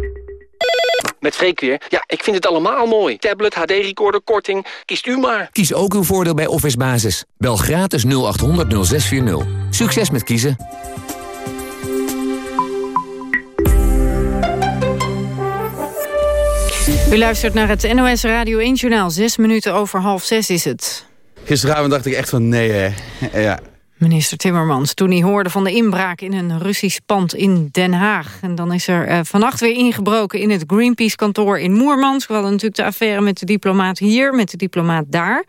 Met Freek weer. Ja, ik vind het allemaal mooi. Tablet, HD-recorder, korting. Kiest u maar. Kies ook uw voordeel bij Office Basis. Bel gratis 0800 0640. Succes met kiezen. U luistert naar het NOS Radio 1 Journaal. Zes minuten over half zes is het. Gisteravond dacht ik echt van nee, hè. Ja. Minister Timmermans, toen hij hoorde van de inbraak in een Russisch pand in Den Haag. En dan is er uh, vannacht weer ingebroken in het Greenpeace-kantoor in Moermans. We hadden natuurlijk de affaire met de diplomaat hier, met de diplomaat daar.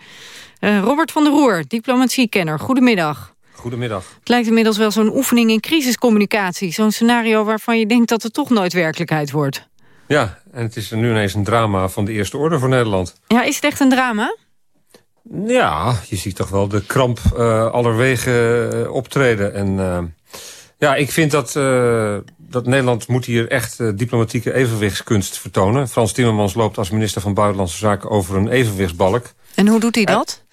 Uh, Robert van der Roer, diplomatiekenner, goedemiddag. Goedemiddag. Het lijkt inmiddels wel zo'n oefening in crisiscommunicatie. Zo'n scenario waarvan je denkt dat het toch nooit werkelijkheid wordt. Ja, en het is nu ineens een drama van de eerste orde voor Nederland. Ja, is het echt een drama? Ja, je ziet toch wel de kramp uh, allerwege uh, optreden. En uh, ja, ik vind dat, dat Nederland moet hier echt diplomatieke evenwichtskunst vertonen. Frans Timmermans loopt als minister van Buitenlandse Zaken over een evenwichtsbalk. En hoe doet hij dat?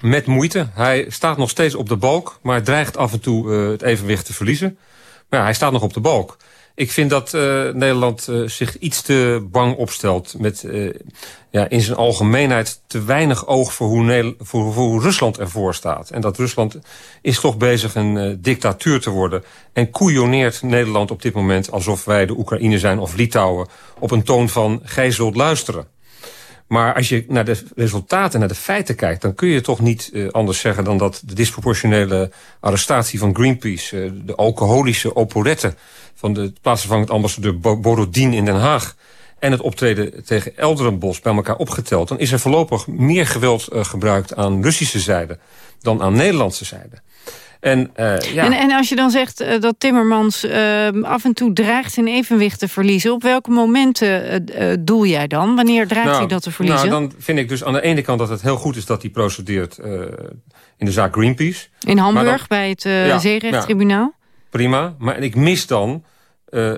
Met moeite. Hij staat nog steeds op de balk, maar dreigt af en toe het evenwicht te verliezen. Maar ja, hij staat nog op de balk. Ik vind dat uh, Nederland uh, zich iets te bang opstelt. Met uh, ja, in zijn algemeenheid te weinig oog voor hoe, voor hoe Rusland ervoor staat. En dat Rusland is toch bezig een dictatuur te worden. En koeioneert Nederland op dit moment alsof wij de Oekraïne zijn of Litouwen... op een toon van gij zult luisteren. Maar als je naar de resultaten, naar de feiten kijkt... dan kun je toch niet uh, anders zeggen dan dat de disproportionele arrestatie van Greenpeace... Uh, de alcoholische operetten van de plaatsvervangend ambassadeur Borodin in Den Haag... en het optreden tegen Elderenbos bij elkaar opgeteld... dan is er voorlopig meer geweld uh, gebruikt aan Russische zijde dan aan Nederlandse zijde. En, uh, ja. en, en als je dan zegt uh, dat Timmermans uh, af en toe dreigt zijn evenwicht te verliezen... op welke momenten doel jij dan? Wanneer dreigt nou, hij dat te verliezen? Nou, dan vind ik dus aan de ene kant dat het heel goed is... dat hij procedeert in de zaak Greenpeace. In Hamburg, dan, bij het ja, zeerechttribunaal? Ja, prima, maar ik mis dan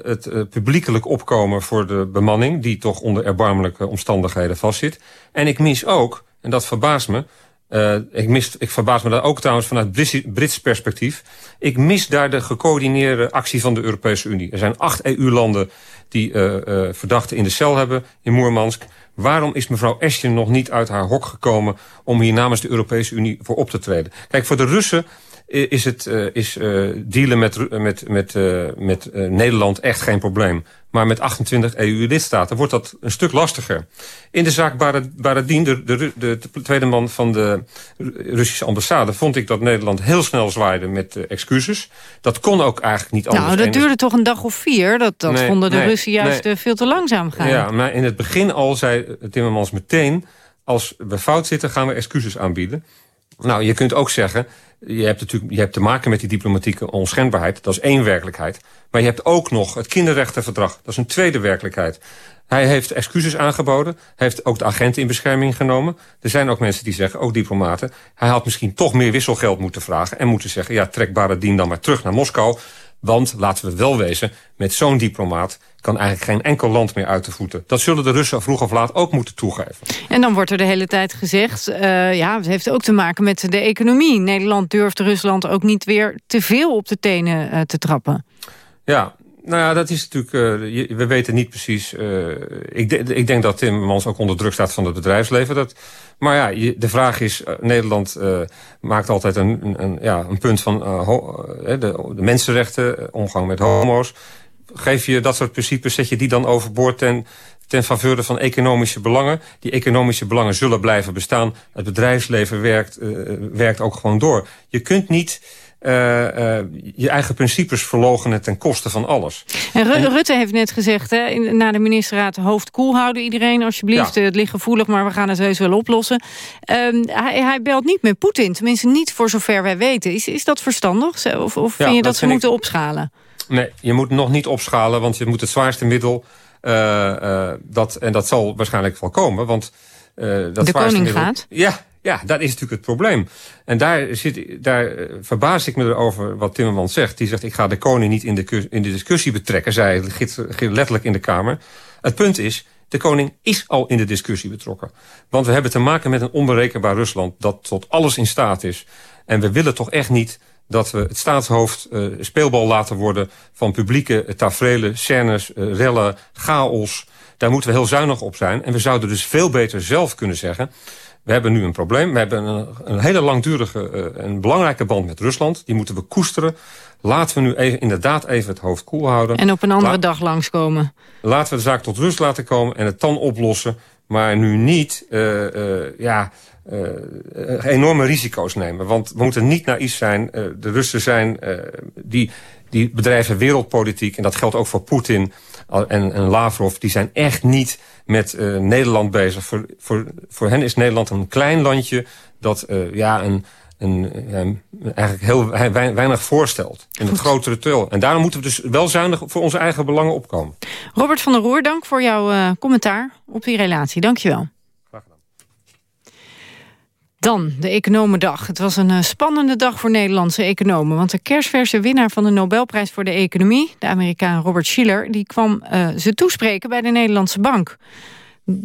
het publiekelijk opkomen voor de bemanning... die toch onder erbarmelijke omstandigheden vastzit. En ik mis ook, en dat verbaast me... Uh, ik, mis, ik verbaas me daar ook trouwens vanuit Brits, Brits perspectief. Ik mis daar de gecoördineerde actie van de Europese Unie. Er zijn acht EU-landen die uh, verdachten in de cel hebben in Moermansk. Waarom is mevrouw Ashton nog niet uit haar hok gekomen... om hier namens de Europese Unie voor op te treden? Kijk, voor de Russen is, het, uh, is uh, dealen met, met, met, uh, met Nederland echt geen probleem. Maar met 28 EU-lidstaten wordt dat een stuk lastiger. In de zaak Baradin, de, de, de, tweede man van de Russische ambassade... vond ik dat Nederland heel snel zwaaide met excuses. Dat kon ook eigenlijk niet anders. Nou, dat duurde toch een dag of vier? Dat, dat nee, vonden de nee, Russen juist nee. veel te langzaam gaan. Ja, maar in het begin al zei Timmermans meteen... als we fout zitten, gaan we excuses aanbieden. Nou, je kunt ook zeggen je hebt natuurlijk je hebt te maken met die diplomatieke onschendbaarheid. Dat is één werkelijkheid. Maar je hebt ook nog het kinderrechtenverdrag. Dat is een tweede werkelijkheid. Hij heeft excuses aangeboden. Heeft ook de agenten in bescherming genomen. Er zijn ook mensen die zeggen, ook diplomaten... hij had misschien toch meer wisselgeld moeten vragen... en moeten zeggen, ja, trek Baradin dan maar terug naar Moskou... Want, laten we wel wezen, met zo'n diplomaat kan eigenlijk geen enkel land meer uit de voeten. Dat zullen de Russen vroeg of laat ook moeten toegeven. En dan wordt er de hele tijd gezegd... Uh, ja, het heeft ook te maken met de economie. Nederland durft Rusland ook niet weer te veel op de tenen uh, te trappen. Ja, nou ja, dat is natuurlijk... Uh, we weten niet precies... Uh, ik, ik, denk dat Timmermans ook onder druk staat van het bedrijfsleven. Dat, maar ja, de vraag is... Uh, Nederland maakt altijd een, een, ja, een punt van de, de, mensenrechten... omgang met homo's geef je dat soort principes, zet je die dan overboord ten, ten faveur van economische belangen. Die economische belangen zullen blijven bestaan. Het bedrijfsleven werkt, werkt ook gewoon door. Je kunt niet je eigen principes verlogenen ten koste van alles. En, en Rutte heeft net gezegd, hè, na de ministerraad hoofd koel houden iedereen alsjeblieft. Ja. Het ligt gevoelig, maar we gaan het heus wel oplossen. Um, hij, hij, belt niet met Poetin, tenminste niet voor zover wij weten. Is, is dat verstandig? Of, of ja, vind je dat, dat ze moeten ik... opschalen? Nee, je moet nog niet opschalen, want je moet het zwaarste middel... Uh, uh, dat, en dat zal waarschijnlijk wel komen, want... Uh, dat de koning middel, gaat? Ja, ja, dat is natuurlijk het probleem. En daar, zit, daar verbaas ik me over wat Timmermans zegt. Die zegt, ik ga de koning niet in de, in de discussie betrekken. Zij letterlijk in de Kamer. Het punt is, de koning is al in de discussie betrokken. Want we hebben te maken met een onberekenbaar Rusland... dat tot alles in staat is. En we willen toch echt niet dat we het staatshoofd uh, speelbal laten worden... van publieke tafereelen, scènes, uh, rellen, chaos. Daar moeten we heel zuinig op zijn. En we zouden dus veel beter zelf kunnen zeggen... we hebben nu een probleem. We hebben een, een hele langdurige uh, en belangrijke band met Rusland. Die moeten we koesteren. Laten we nu even, inderdaad even het hoofd koel houden. En op een andere La dag langskomen. Laten we de zaak tot rust laten komen en het dan oplossen. Maar nu niet... ja, uh, enorme risico's nemen. Want we moeten niet naïef zijn. De Russen zijn, die, die bedrijven wereldpolitiek... en dat geldt ook voor Poetin en, en Lavrov... die zijn echt niet met Nederland bezig. Voor, voor, voor hen is Nederland een klein landje... dat ja, een, een, ja, eigenlijk heel weinig voorstelt in het grotere tel. En daarom moeten we dus wel zuinig voor onze eigen belangen opkomen. Robert van der Roer, dank voor jouw commentaar op die relatie. Dank je wel. Dan de Economendag. Het was een uh, spannende dag voor Nederlandse economen. Want de kerstverse winnaar van de Nobelprijs voor de Economie... de Amerikaan Robert Schiller... die kwam uh, ze toespreken bij de Nederlandse Bank.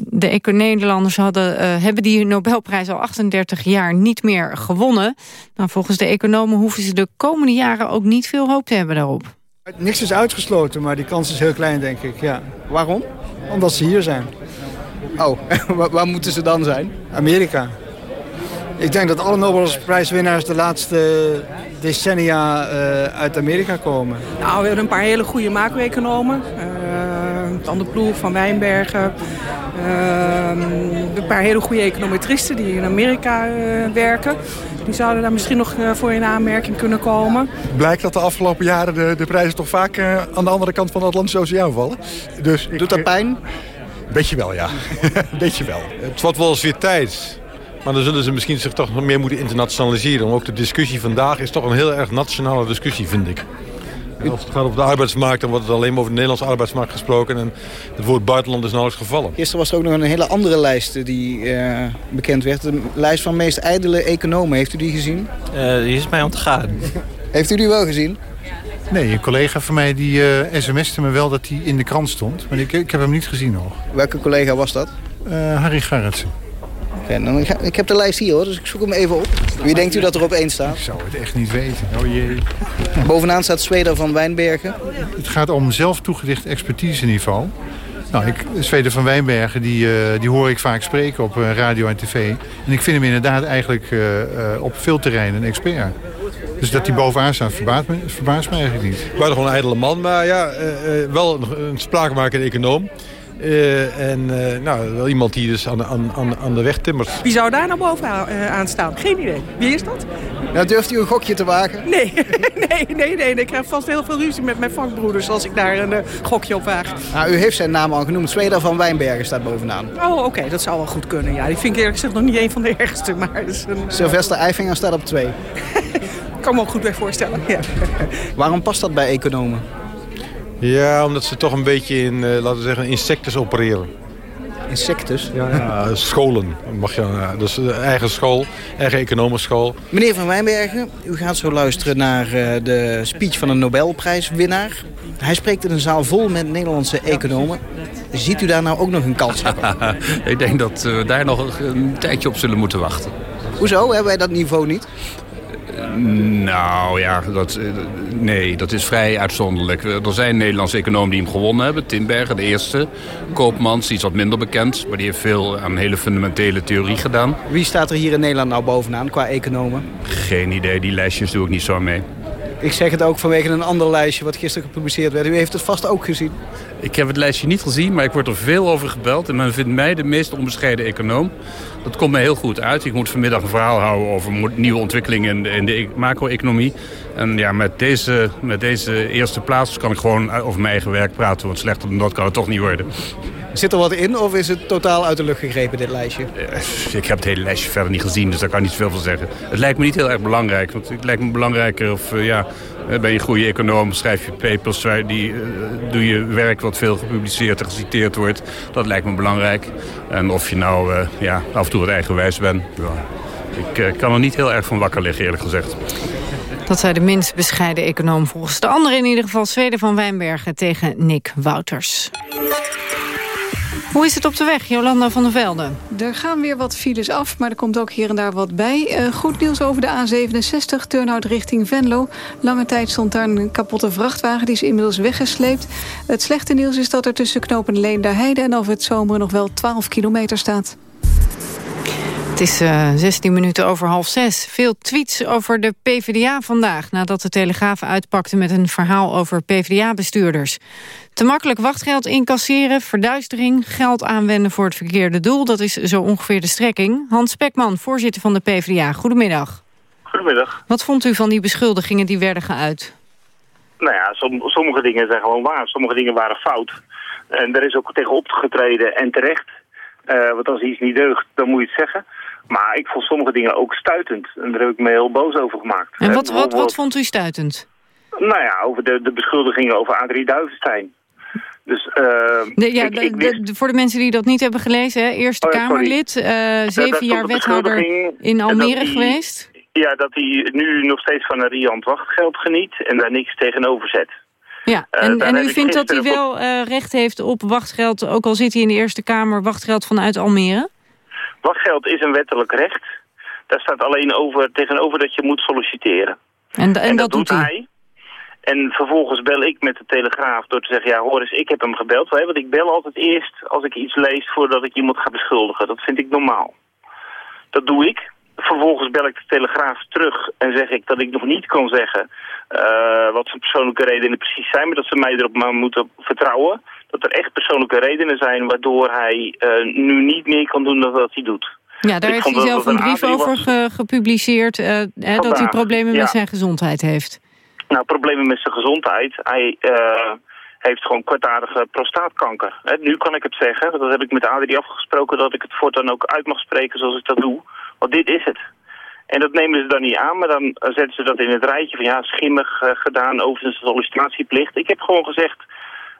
De Eco-Nederlanders hadden, uh, hebben die Nobelprijs al 38 jaar niet meer gewonnen. Maar volgens de economen hoeven ze de komende jaren... ook niet veel hoop te hebben daarop. Niks is uitgesloten, maar die kans is heel klein, denk ik. Ja. Waarom? Omdat ze hier zijn. Oh, waar moeten ze dan zijn? Amerika. Ik denk dat alle Nobelprijswinnaars de laatste decennia uh, uit Amerika komen. Nou, we hebben een paar hele goede macro-economen. Uh, Van de Ploeg, Van Wijnbergen. Uh, een paar hele goede econometristen die in Amerika werken. Die zouden daar misschien nog voor in aanmerking kunnen komen. Blijkt dat de afgelopen jaren de, de prijzen toch vaak aan de andere kant van de Atlantische Oceaan vallen. Dus Doet dat pijn? Beetje wel, ja. Beetje wel. Het wordt wel eens weer tijd maar dan zullen ze misschien zich toch nog meer moeten internationaliseren. Ook de discussie vandaag is toch een heel erg nationale discussie, vind ik. En als het gaat over de arbeidsmarkt, dan wordt het alleen maar over de Nederlandse arbeidsmarkt gesproken. En het woord buitenland is nauwelijks gevallen. Gisteren was er ook nog een hele andere lijst die uh, bekend werd. De lijst van meest ijdele economen. Heeft u die gezien? Uh, die is mij ontgaan. Heeft u die wel gezien? Nee, een collega van mij die uh, sms'te me wel dat hij in de krant stond. Maar ik, ik heb hem niet gezien nog. Welke collega was dat? Harry Gerritsen. Okay, ik heb de lijst hier hoor, dus ik zoek hem even op. Wie denkt u dat er op één staat? Ik zou het echt niet weten. Oh jee. Bovenaan staat Zweder van Wijnbergen. Het gaat om zelf toegedicht expertiseniveau. Nou, ik, Zweder van Wijnbergen, die, uh, die hoor ik vaak spreken op uh, radio en tv. En ik vind hem inderdaad eigenlijk uh, op veel terreinen een expert. Dus dat hij bovenaan staat, verbaast me, verbaast me eigenlijk niet. Buitengewoon een ijdele man, maar ja, wel een, een spraakmakende econoom. Uh, en uh, nou, wel iemand die dus aan, aan, aan de weg timmert. Wie zou daar nou bovenaan uh, aan staan? Geen idee. Wie is dat? Ja, durft u een gokje te wagen? Nee, nee, nee, nee. Ik krijg vast heel veel ruzie met mijn vakbroeders als ik daar een gokje op waag. Nou, u heeft zijn naam al genoemd. Zweder van Wijnbergen staat bovenaan. Oh, oké. Okay. Dat zou wel goed kunnen. Ja, die vind ik eerlijk gezegd nog niet een van de ergste. Maar een... Sylvester Eifinger staat op twee. Ik kan me ook goed bij voorstellen. Ja. Waarom past dat bij economen? Ja, omdat ze toch een beetje in, uh, laten we zeggen, insectes opereren. Insectes? Ja, ja scholen. Mag je, uh, dus eigen school, eigen economenschool. Meneer Van Wijnbergen, u gaat zo luisteren naar uh, de speech van een Nobelprijswinnaar. Hij spreekt in een zaal vol met Nederlandse economen. Ziet u daar nou ook nog een kans op? Ik denk dat we daar nog een tijdje op zullen moeten wachten. Hoezo? Hebben wij dat niveau niet? Nou ja, dat, nee, dat is vrij uitzonderlijk. Er zijn Nederlandse economen die hem gewonnen hebben. Timbergen, de eerste. Koopmans, iets wat minder bekend. Maar die heeft veel aan hele fundamentele theorie gedaan. Wie staat er hier in Nederland nou bovenaan qua economen? Geen idee, die lijstjes doe ik niet zo mee. Ik zeg het ook vanwege een ander lijstje wat gisteren gepubliceerd werd. U heeft het vast ook gezien. Ik heb het lijstje niet gezien, maar ik word er veel over gebeld. En men vindt mij de meest onbescheiden econoom. Dat komt mij heel goed uit. Ik moet vanmiddag een verhaal houden over nieuwe ontwikkelingen in de, de macro-economie. En ja, met deze, met deze eerste plaats kan ik gewoon over mijn eigen werk praten. Want slechter dan dat kan het toch niet worden. Zit er wat in of is het totaal uit de lucht gegrepen, dit lijstje? Eh, ik heb het hele lijstje verder niet gezien, dus daar kan ik niet zoveel van zeggen. Het lijkt me niet heel erg belangrijk. Want het lijkt me belangrijker of, uh, ja, eh, ben je een goede econoom, schrijf je papers, die, doe je werk wat veel gepubliceerd en geciteerd wordt. Dat lijkt me belangrijk. En of je nou ja, af en toe wat eigenwijs bent. Ja, ik kan er niet heel erg van wakker liggen, eerlijk gezegd. Dat zei de minst bescheiden econoom volgens de andere in ieder geval Zweden van Wijnbergen tegen Nick Wouters. Hoe is het op de weg, Jolanda van der Velde? Er gaan weer wat files af, maar er komt ook hier en daar wat bij. Uh, goed nieuws over de A67, Turnhout richting Venlo. Lange tijd stond daar een kapotte vrachtwagen, die is inmiddels weggesleept. Het slechte nieuws is dat er tussen knopen Leenda-Heide en over het zomer nog wel 12 kilometer staat. Het is uh, eh, 16 minuten over half zes. Veel tweets over de PvdA vandaag... nadat de Telegraaf uitpakte met een verhaal over PvdA-bestuurders. Te makkelijk wachtgeld incasseren, verduistering... geld aanwenden voor het verkeerde doel. Dat is zo ongeveer de strekking. Hans Spekman, voorzitter van de PvdA. Goedemiddag. Goedemiddag. Wat vond u van die beschuldigingen die werden geuit? Nou ja, sommige dingen zijn gewoon waar. Sommige dingen waren fout. En er is ook tegen opgetreden en terecht. Uh, want als iets niet deugt, dan moet je het zeggen. Maar ik vond sommige dingen ook stuitend. En daar heb ik me heel boos over gemaakt. En wat, wat, wat vond u stuitend? Nou ja, over de, de beschuldigingen over Adrie Duivenstein. Dus, uh, ja, voor de mensen die dat niet hebben gelezen, hè? Eerste oh, Kamerlid, uh, zeven jaar wethouder in Almere geweest. Ja, dat hij nu nog steeds van een riant wachtgeld geniet en daar niks tegenover zet. Ja, eh, en, en u vindt dat hij wel recht heeft op wachtgeld, ook al zit hij in de Eerste Kamer, wachtgeld vanuit Almere? Wachtgeld is een wettelijk recht. Daar staat alleen over, tegenover dat je moet solliciteren. En, en, dat, doet hij. En vervolgens bel ik met de Telegraaf door te zeggen... ja, hoor eens, ik heb hem gebeld. Want ik bel altijd eerst als ik iets lees voordat ik iemand ga beschuldigen. Dat vind ik normaal. Dat doe ik. Vervolgens bel ik de Telegraaf terug en zeg ik dat ik nog niet kan zeggen... Uh, wat zijn persoonlijke redenen precies zijn... maar dat ze mij erop maar moeten vertrouwen dat er echt persoonlijke redenen zijn waardoor hij uh, nu niet meer kan doen dan wat hij doit. Ja, daar heeft hij zelf een brief over gepubliceerd, uh, hè, dat hij problemen met zijn gezondheid heeft. Nou, problemen met zijn gezondheid. Hij uh, heeft gewoon kortaardige prostaatkanker. Hè, nu kan ik het zeggen, dat heb ik met Adrie afgesproken... dat ik het voortaan ook uit mag spreken zoals ik dat doe. Want dit is het. En dat nemen ze dan niet aan, maar dan zetten ze dat in het rijtje van... ja, schimmig gedaan over zijn sollicitatieplicht. Ik heb gewoon gezegd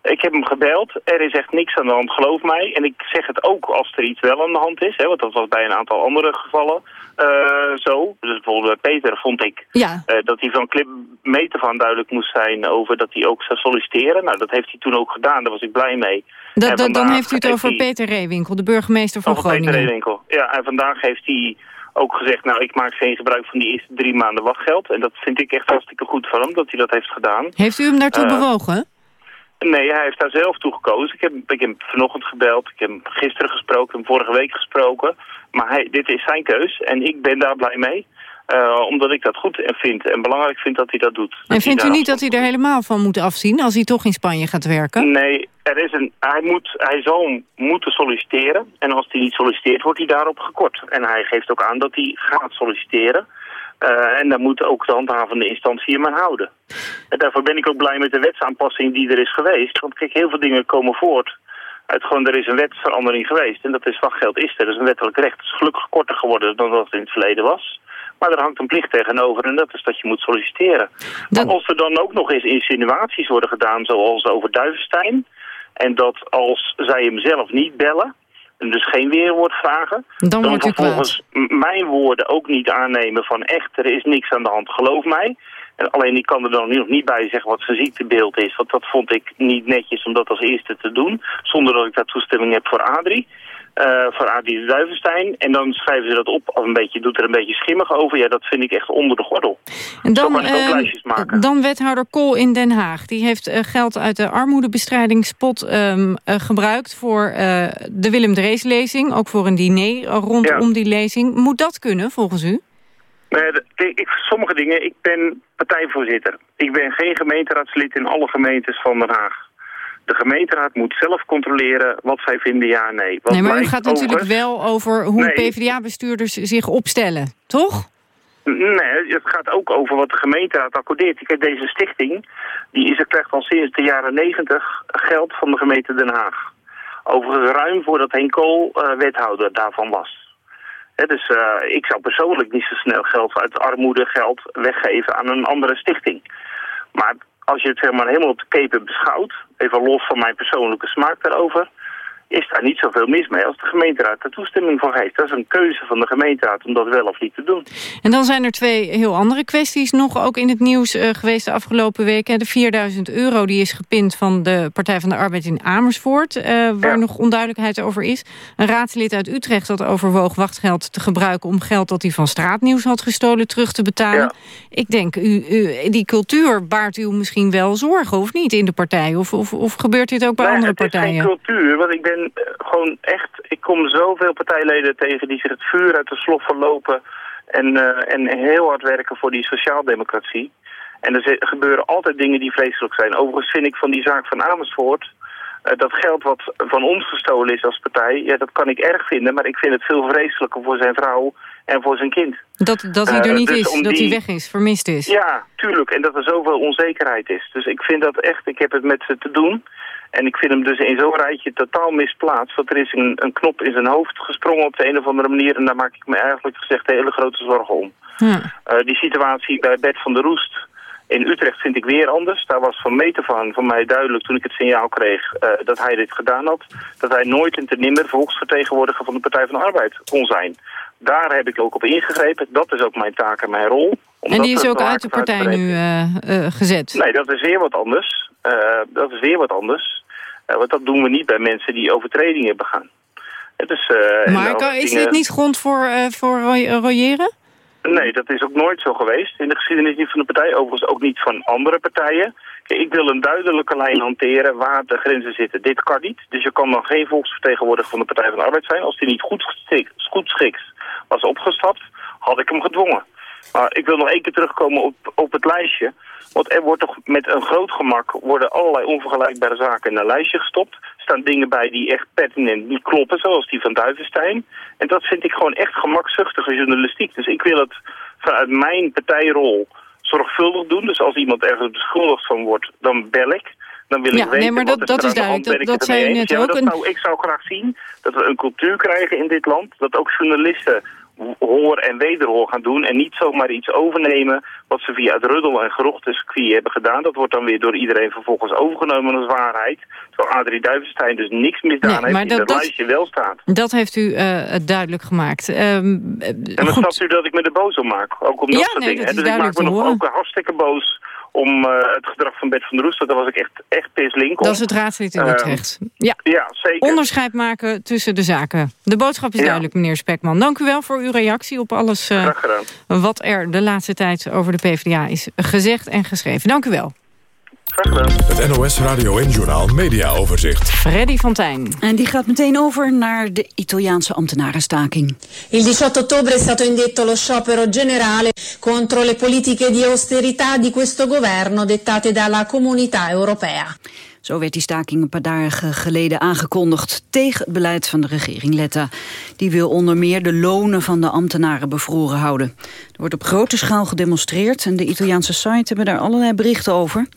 ik heb hem gebeld. Er is echt niks aan de hand, geloof mij. En ik zeg het ook als er iets wel aan de hand is. Hè, want dat was bij een aantal andere gevallen uh, zo. Dus bijvoorbeeld bij Peter vond ik ja. uh, dat hij van clip meter van duidelijk moest zijn... over dat hij ook zou solliciteren. Nou, dat heeft hij toen ook gedaan. Daar was ik blij mee. Da dan heeft u het over Peter Reewinkel, de burgemeester van Groningen. Peter Reewinkel, ja. En vandaag heeft hij ook gezegd... nou, ik maak geen gebruik van die eerste drie maanden wachtgeld. En dat vind ik echt hartstikke goed van hem, dat hij dat heeft gedaan. Heeft u hem daartoe uh, bewogen? Nee, hij heeft daar zelf toe gekozen. Ik heb, ik heb hem vanochtend gebeld, ik heb hem gisteren gesproken, hem vorige week gesproken. Maar hij, dit is zijn keus en ik ben daar blij mee. Uh, omdat ik dat goed vind en belangrijk vind dat hij dat doet. En vindt u niet dat hij er helemaal van moet afzien als hij toch in Spanje gaat werken? Nee, er is een, hij, moet, hij zal moeten solliciteren. En als hij niet solliciteert, wordt hij daarop gekort. En hij geeft ook aan dat hij gaat solliciteren. Uh, en daar moet ook de handhavende instantie hem aan houden. En daarvoor ben ik ook blij met de wetsaanpassing die er is geweest. Want kijk, heel veel dingen komen voort uit gewoon, er is een wetsverandering geweest. En dat is wachtgeld is er. Dat is een wettelijk recht. Het is gelukkig korter geworden dan dat het in het verleden was. Maar er hangt een plicht tegenover en dat is dat je moet solliciteren. Maar als er dan ook nog eens insinuaties worden gedaan zoals over Duivenstein... en dat als zij hem zelf niet bellen dus geen weerwoord vragen. Dan, dan vervolgens mijn woorden ook niet aannemen van echt, er is niks aan de hand, geloof mij. En alleen ik kan er dan nog niet bij zeggen wat zijn ziektebeeld is. Want dat vond ik niet netjes om dat als eerste te doen. Zonder dat ik daar toestemming heb voor Adrie. Uh, voor Adi Duivenstein. En dan schrijven ze dat op of een beetje, doet er een beetje schimmig over. Ja, dat vind ik echt onder de gordel. En dan, uh, lijstjes maken. Dan wethouder Kool in Den Haag. Die heeft uh, geld uit de armoedebestrijingspot um, gebruikt voor de Willem Drees lezing. Ook voor een diner rondom ja. die lezing. Moet dat kunnen volgens u? Nee, ik, sommige dingen, ik ben partijvoorzitter. Ik ben geen gemeenteraadslid in alle gemeentes van Den Haag. De gemeenteraad moet zelf controleren wat zij vinden ja nee. Wat nee, maar u gaat natuurlijk wel over hoe PvdA-bestuurders zich opstellen, toch? Nee, het gaat ook over wat de gemeenteraad accordeert. Kijk, deze stichting, die is, er krijgt al sinds de jaren negentig geld van de gemeente Den Haag. Overigens ruim voordat Henk Kool uh, wethouder daarvan was. dus uh, ik zou persoonlijk niet zo snel geld uit armoede geld weggeven aan een andere stichting. Maar als je het zeg helemaal op de keper beschouwt, even los van mijn persoonlijke smaak daarover is daar niet zoveel mis mee als de gemeenteraad er toestemming voor geeft. Dat is een keuze van de gemeenteraad om dat wel of niet te doen. En dan zijn er twee heel andere kwesties nog ook in het nieuws uh, geweest de afgelopen weken. De 4000 euro die is gepind van de Partij van de Arbeid in Amersfoort, uh, waar nog onduidelijkheid over is. Een raadslid uit Utrecht dat overwoog wachtgeld te gebruiken om geld dat hij van straatnieuws had gestolen terug te betalen. Ja. Ik denk, u, u, die cultuur baart u misschien wel zorgen, of niet, in de partij? Of, of, of gebeurt dit ook bij nee, andere partijen? Het is geen cultuur, want ik ben eh, gewoon echt, ik kom zoveel partijleden tegen die zich het vuur uit de slof verlopen en, uh, en heel hard werken voor die sociaaldemocratie. En er gebeuren altijd dingen die vreselijk zijn. Overigens vind ik van die zaak van Amersfoort, uh, dat geld wat van ons gestolen is als partij, ja, dat kan ik erg vinden, maar ik vind het veel vreselijker voor zijn vrouw en voor zijn kind. Dat, dat hij er niet dus is, dat hij weg is, vermist is. Ja, tuurlijk. En dat er zoveel onzekerheid is. Dus ik vind dat echt, ik heb het met ze te doen. En ik vind hem dus in zo'n rijtje totaal misplaatst. Want er is een, een, knop in zijn hoofd gesprongen op de een of andere manier. En daar maak ik me eigenlijk gezegd hele grote zorgen om. Uh, die situatie bij Bert van der Roest in Utrecht vind ik weer anders. Daar was van meter van, van mij duidelijk toen ik het signaal kreeg uh, dat hij dit gedaan had. Dat hij nooit en te nimmer volksvertegenwoordiger van de Partij van de Arbeid kon zijn. Daar heb ik ook op ingegrepen. Dat is ook mijn taak en mijn rol. En die is ook uit de partij nu uh, gezet? Nee, dat is weer wat anders. dat is weer wat anders. Want dat doen we niet bij mensen die overtredingen begaan. Dus, uh, maar kan, is dit niet grond voor, uh, voor royeren? Nee, dat is ook nooit zo geweest. In de geschiedenis niet van de partij, overigens ook niet van andere partijen. Ik wil een duidelijke lijn hanteren waar de grenzen zitten. Dit kan niet, dus je kan dan geen volksvertegenwoordiger van de Partij van de Arbeid zijn. Als die niet goed geschikt, was opgestapt, had ik hem gedwongen. Maar ik wil nog één keer terugkomen op, op het lijstje. Want er wordt toch met een groot gemak worden allerlei onvergelijkbare zaken in een lijstje gestopt. Er staan dingen bij die echt pertinent niet kloppen, zoals die van Duivenstein. En dat vind ik gewoon echt gemakzuchtige journalistiek. Dus ik wil het vanuit mijn partijrol zorgvuldig doen. Dus als iemand ergens beschuldigd van wordt, dan bel ik. Dan wil ja, ik weten nee, maar dat, dat is duidelijk. Dat, dat zei je net ook. Ja, dat zou, ik zou graag zien dat we een cultuur krijgen in dit land. Dat ook journalisten hoor en wederhoor gaan doen... en niet zomaar iets overnemen wat ze via het ruddel- en gerochtescircuit hebben gedaan. Dat wordt dan weer door iedereen vervolgens overgenomen als waarheid. Terwijl Adrie Duivenstein dus niks misdaan heeft die in dat lijstje wel staat. Dat heeft u uh, duidelijk gemaakt. Um, en dan snapt u dat ik me er boos om maak. Ook om dat ja, soort nee, dingen. dus ik maak me nog horen. ook hartstikke boos om uh, het gedrag van Bert van der Roest. Daar was ik echt, echt pislink om. Dat is het raadslid in Uh, Utrecht. Ja. ja, zeker. Onderscheid maken tussen de zaken. De boodschap is Ja. duidelijk, meneer Spekman. Dank u wel voor uw reactie op alles eh, gedaan. wat er de laatste tijd over de PvdA is gezegd en geschreven. Dank u wel. Het NOS Radio en Journaal Media Overzicht. Freddy Fontijn. En die gaat meteen over naar de Italiaanse ambtenarenstaking. Il 18 ottobre è stato indetto lo sciopero generale contro le politiche di austerità di questo governo dettate dalla comunità europea. Zo werd die staking een paar dagen geleden aangekondigd tegen het beleid van de regering Letta. Die wil onder meer de lonen van de ambtenaren bevroren houden. Er wordt op grote schaal gedemonstreerd en de Italiaanse site hebben daar allerlei berichten over.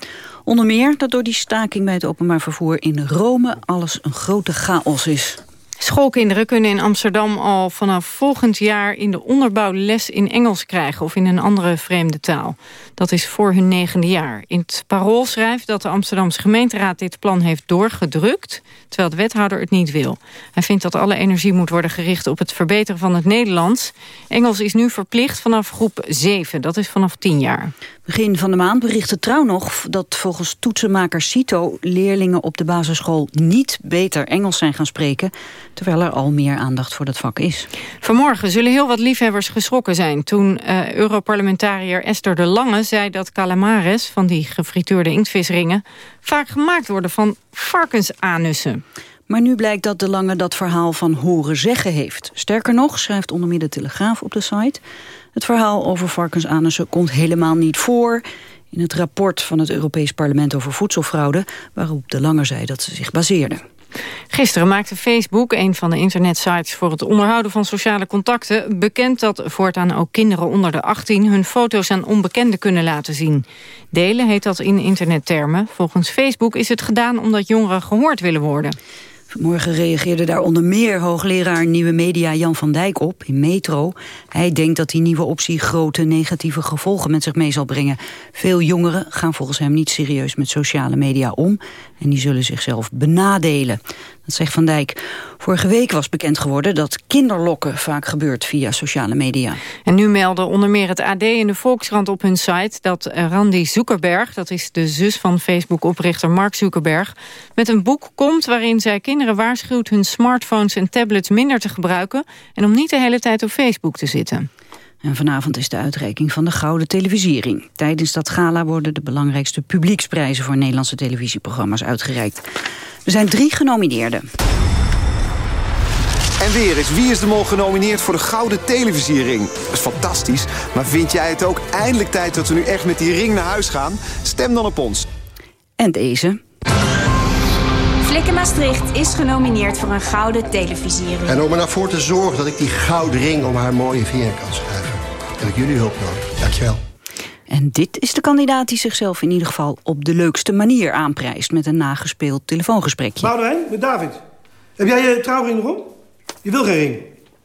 Onder meer dat door die staking bij het openbaar vervoer in Rome alles een grote chaos is. Schoolkinderen kunnen in Amsterdam al vanaf volgend jaar in de onderbouw les in Engels krijgen of in een andere vreemde taal. Dat is voor hun negende jaar. In het parool schrijft dat de Amsterdamse gemeenteraad dit plan heeft doorgedrukt, terwijl de wethouder het niet wil. Hij vindt dat alle energie moet worden gericht op het verbeteren van het Nederlands. Engels is nu verplicht vanaf groep 7, dat is vanaf 10 jaar. Begin van de maand berichtte Trouw nog dat volgens toetsenmaker Cito... leerlingen op de basisschool niet beter Engels zijn gaan spreken... terwijl er al meer aandacht voor dat vak is. Vanmorgen zullen heel wat liefhebbers geschrokken zijn... toen uh, Europarlementariër Esther de Lange zei dat calamares... van die gefrituurde inktvisringen vaak gemaakt worden van varkensanussen. Maar nu blijkt dat De Lange dat verhaal van horen zeggen heeft. Sterker nog, schrijft onder meer de Telegraaf op de site... het verhaal over varkensanussen komt helemaal niet voor... in het rapport van het Europees Parlement over voedselfraude... waarop De Lange zei dat ze zich baseerde. Gisteren maakte Facebook, een van de internetsites voor het onderhouden van sociale contacten, bekend dat voortaan ook kinderen onder de 18 hun foto's aan onbekenden kunnen laten zien. Delen heet dat in internettermen. Volgens Facebook is het gedaan omdat jongeren gehoord willen worden. Vanmorgen reageerde daar onder meer hoogleraar Nieuwe Media Jan van Dijk op in Metro. Hij denkt dat die nieuwe optie grote negatieve gevolgen met zich mee zal brengen. Veel jongeren gaan volgens hem niet serieus met sociale media om en die zullen zichzelf benadelen. Dat zegt Van Dijk. Vorige week was bekend geworden dat kinderlokken vaak gebeurt via sociale media. En nu melden onder meer het AD en de Volkskrant op hun site... dat Randy Zuckerberg, dat is de zus van Facebook-oprichter Mark Zuckerberg... met een boek komt waarin zij kinderen waarschuwt... hun smartphones en tablets minder te gebruiken... en om niet de hele tijd op Facebook te zitten. En vanavond is de uitreiking van de Gouden Televisiering. Tijdens dat gala worden de belangrijkste publieksprijzen... voor Nederlandse televisieprogramma's uitgereikt. Er zijn drie genomineerden. En weer is Wie is de Mol genomineerd voor de Gouden Televisiering. Dat is fantastisch, maar vind jij het ook eindelijk tijd dat we nu echt met die ring naar huis gaan? Stem dan op ons. En deze. Flikken Maastricht is genomineerd voor een Gouden Televisiering. En om er nou voor te zorgen dat ik die gouden ring om haar mooie vinger kan schuiven... heb ik jullie hulp nodig. Dankjewel. En dit is de kandidaat die zichzelf in ieder geval op de leukste manier aanprijst... met een nagespeeld telefoongesprekje. Boudewijn, met David. Heb jij je trouwring nog? Je wil geen ring.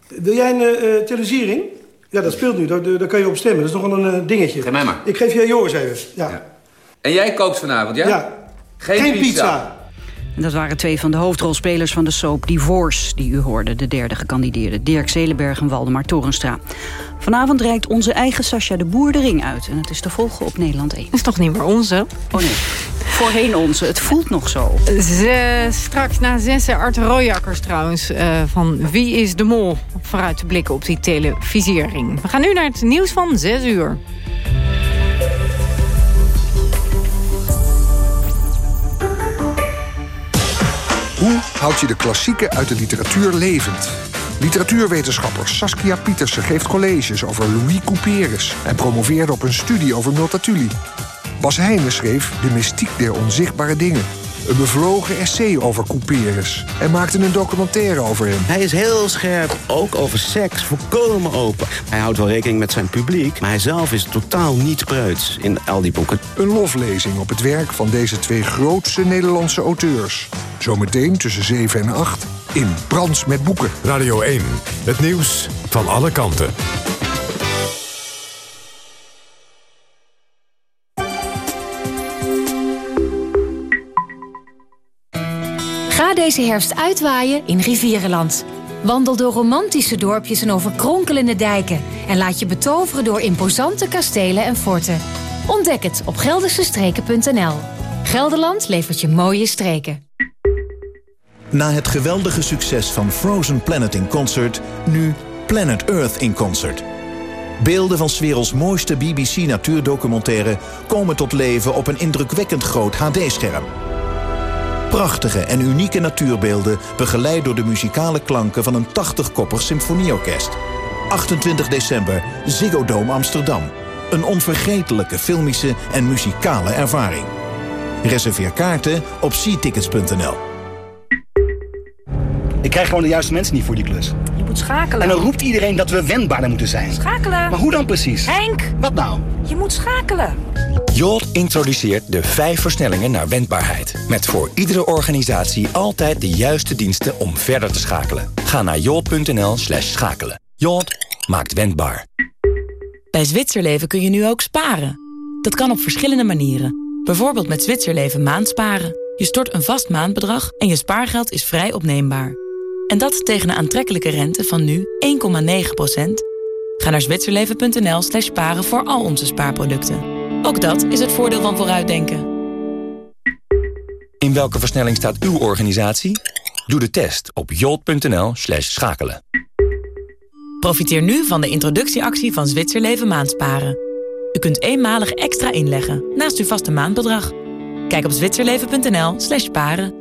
Wil jij een uh, televisiering? Ja, dat speelt nu. Daar, daar kan je op stemmen. Dat is nog wel een uh, dingetje. Geef mij maar. Ik geef jij Joris even. Ja. ja. En jij kookt vanavond, ja? Ja. Geen, geen pizza. pizza. En dat waren twee van de hoofdrolspelers van de soap Divorce... die u hoorde, de derde gekandideerde Dirk Zelenberg en Waldemar Torenstra. Vanavond reikt onze eigen Sascha de Boer de ring uit. En het is te volgen op Nederland 1. Dat is toch niet meer onze? Oh nee, voorheen onze. Het voelt nog zo. Ze, straks na zessen Art Royakkers trouwens. Uh, van Wie is de Mol? Vooruit te blikken op die televisiering. We gaan nu naar het nieuws van 6 uur. Hoe houd je de klassieken uit de literatuur levend? Literatuurwetenschapper Saskia Pietersen geeft colleges over Louis Couperus... en promoveerde op een studie over Multatuli. Bas Heijnen schreef De mystiek der onzichtbare dingen... Een bevlogen essay over Couperus. En maakte een documentaire over hem. Hij is heel scherp, ook over seks, volkomen open. Hij houdt wel rekening met zijn publiek, maar hij zelf is totaal niet preuts in al die boeken. Een loflezing op het werk van deze twee grootste Nederlandse auteurs. Zometeen tussen 7 en 8 in Brands met Boeken. Radio 1, het nieuws van alle kanten. Ga deze herfst uitwaaien in Rivierenland. Wandel door romantische dorpjes en over kronkelende dijken. En laat je betoveren door imposante kastelen en forten. Ontdek het op geldersestreken.nl. Gelderland levert je mooie streken. Na het geweldige succes van Frozen Planet in Concert... nu Planet Earth in Concert. Beelden van 's werelds mooiste BBC-natuurdocumentaire... komen tot leven op een indrukwekkend groot HD-scherm. Prachtige en unieke natuurbeelden... begeleid door de muzikale klanken van een 80-koppig symfonieorkest. 28 december, Ziggo Dome Amsterdam. Een onvergetelijke filmische en muzikale ervaring. Reserveer kaarten op seatickets.nl. Ik krijg gewoon de juiste mensen niet voor die klus. Je moet schakelen. En dan roept iedereen dat we wendbaarder moeten zijn. Schakelen. Maar hoe dan precies? Henk! Wat nou? Je moet schakelen. Jolt introduceert de vijf versnellingen naar wendbaarheid. Met voor iedere organisatie altijd de juiste diensten om verder te schakelen. Ga naar jolt.nl slash schakelen. Jolt maakt wendbaar. Bij Zwitserleven kun je nu ook sparen. Dat kan op verschillende manieren. Bijvoorbeeld met Zwitserleven maandsparen. Je stort een vast maandbedrag en je spaargeld is vrij opneembaar. En dat tegen een aantrekkelijke rente van nu 1,9%. Ga naar zwitserleven.nl slash sparen voor al onze spaarproducten. Ook dat is het voordeel van vooruitdenken. In welke versnelling staat uw organisatie? Doe de test op jolt.nl schakelen. Profiteer nu van de introductieactie van Zwitserleven maandsparen. U kunt eenmalig extra inleggen naast uw vaste maandbedrag. Kijk op zwitserleven.nl slash sparen.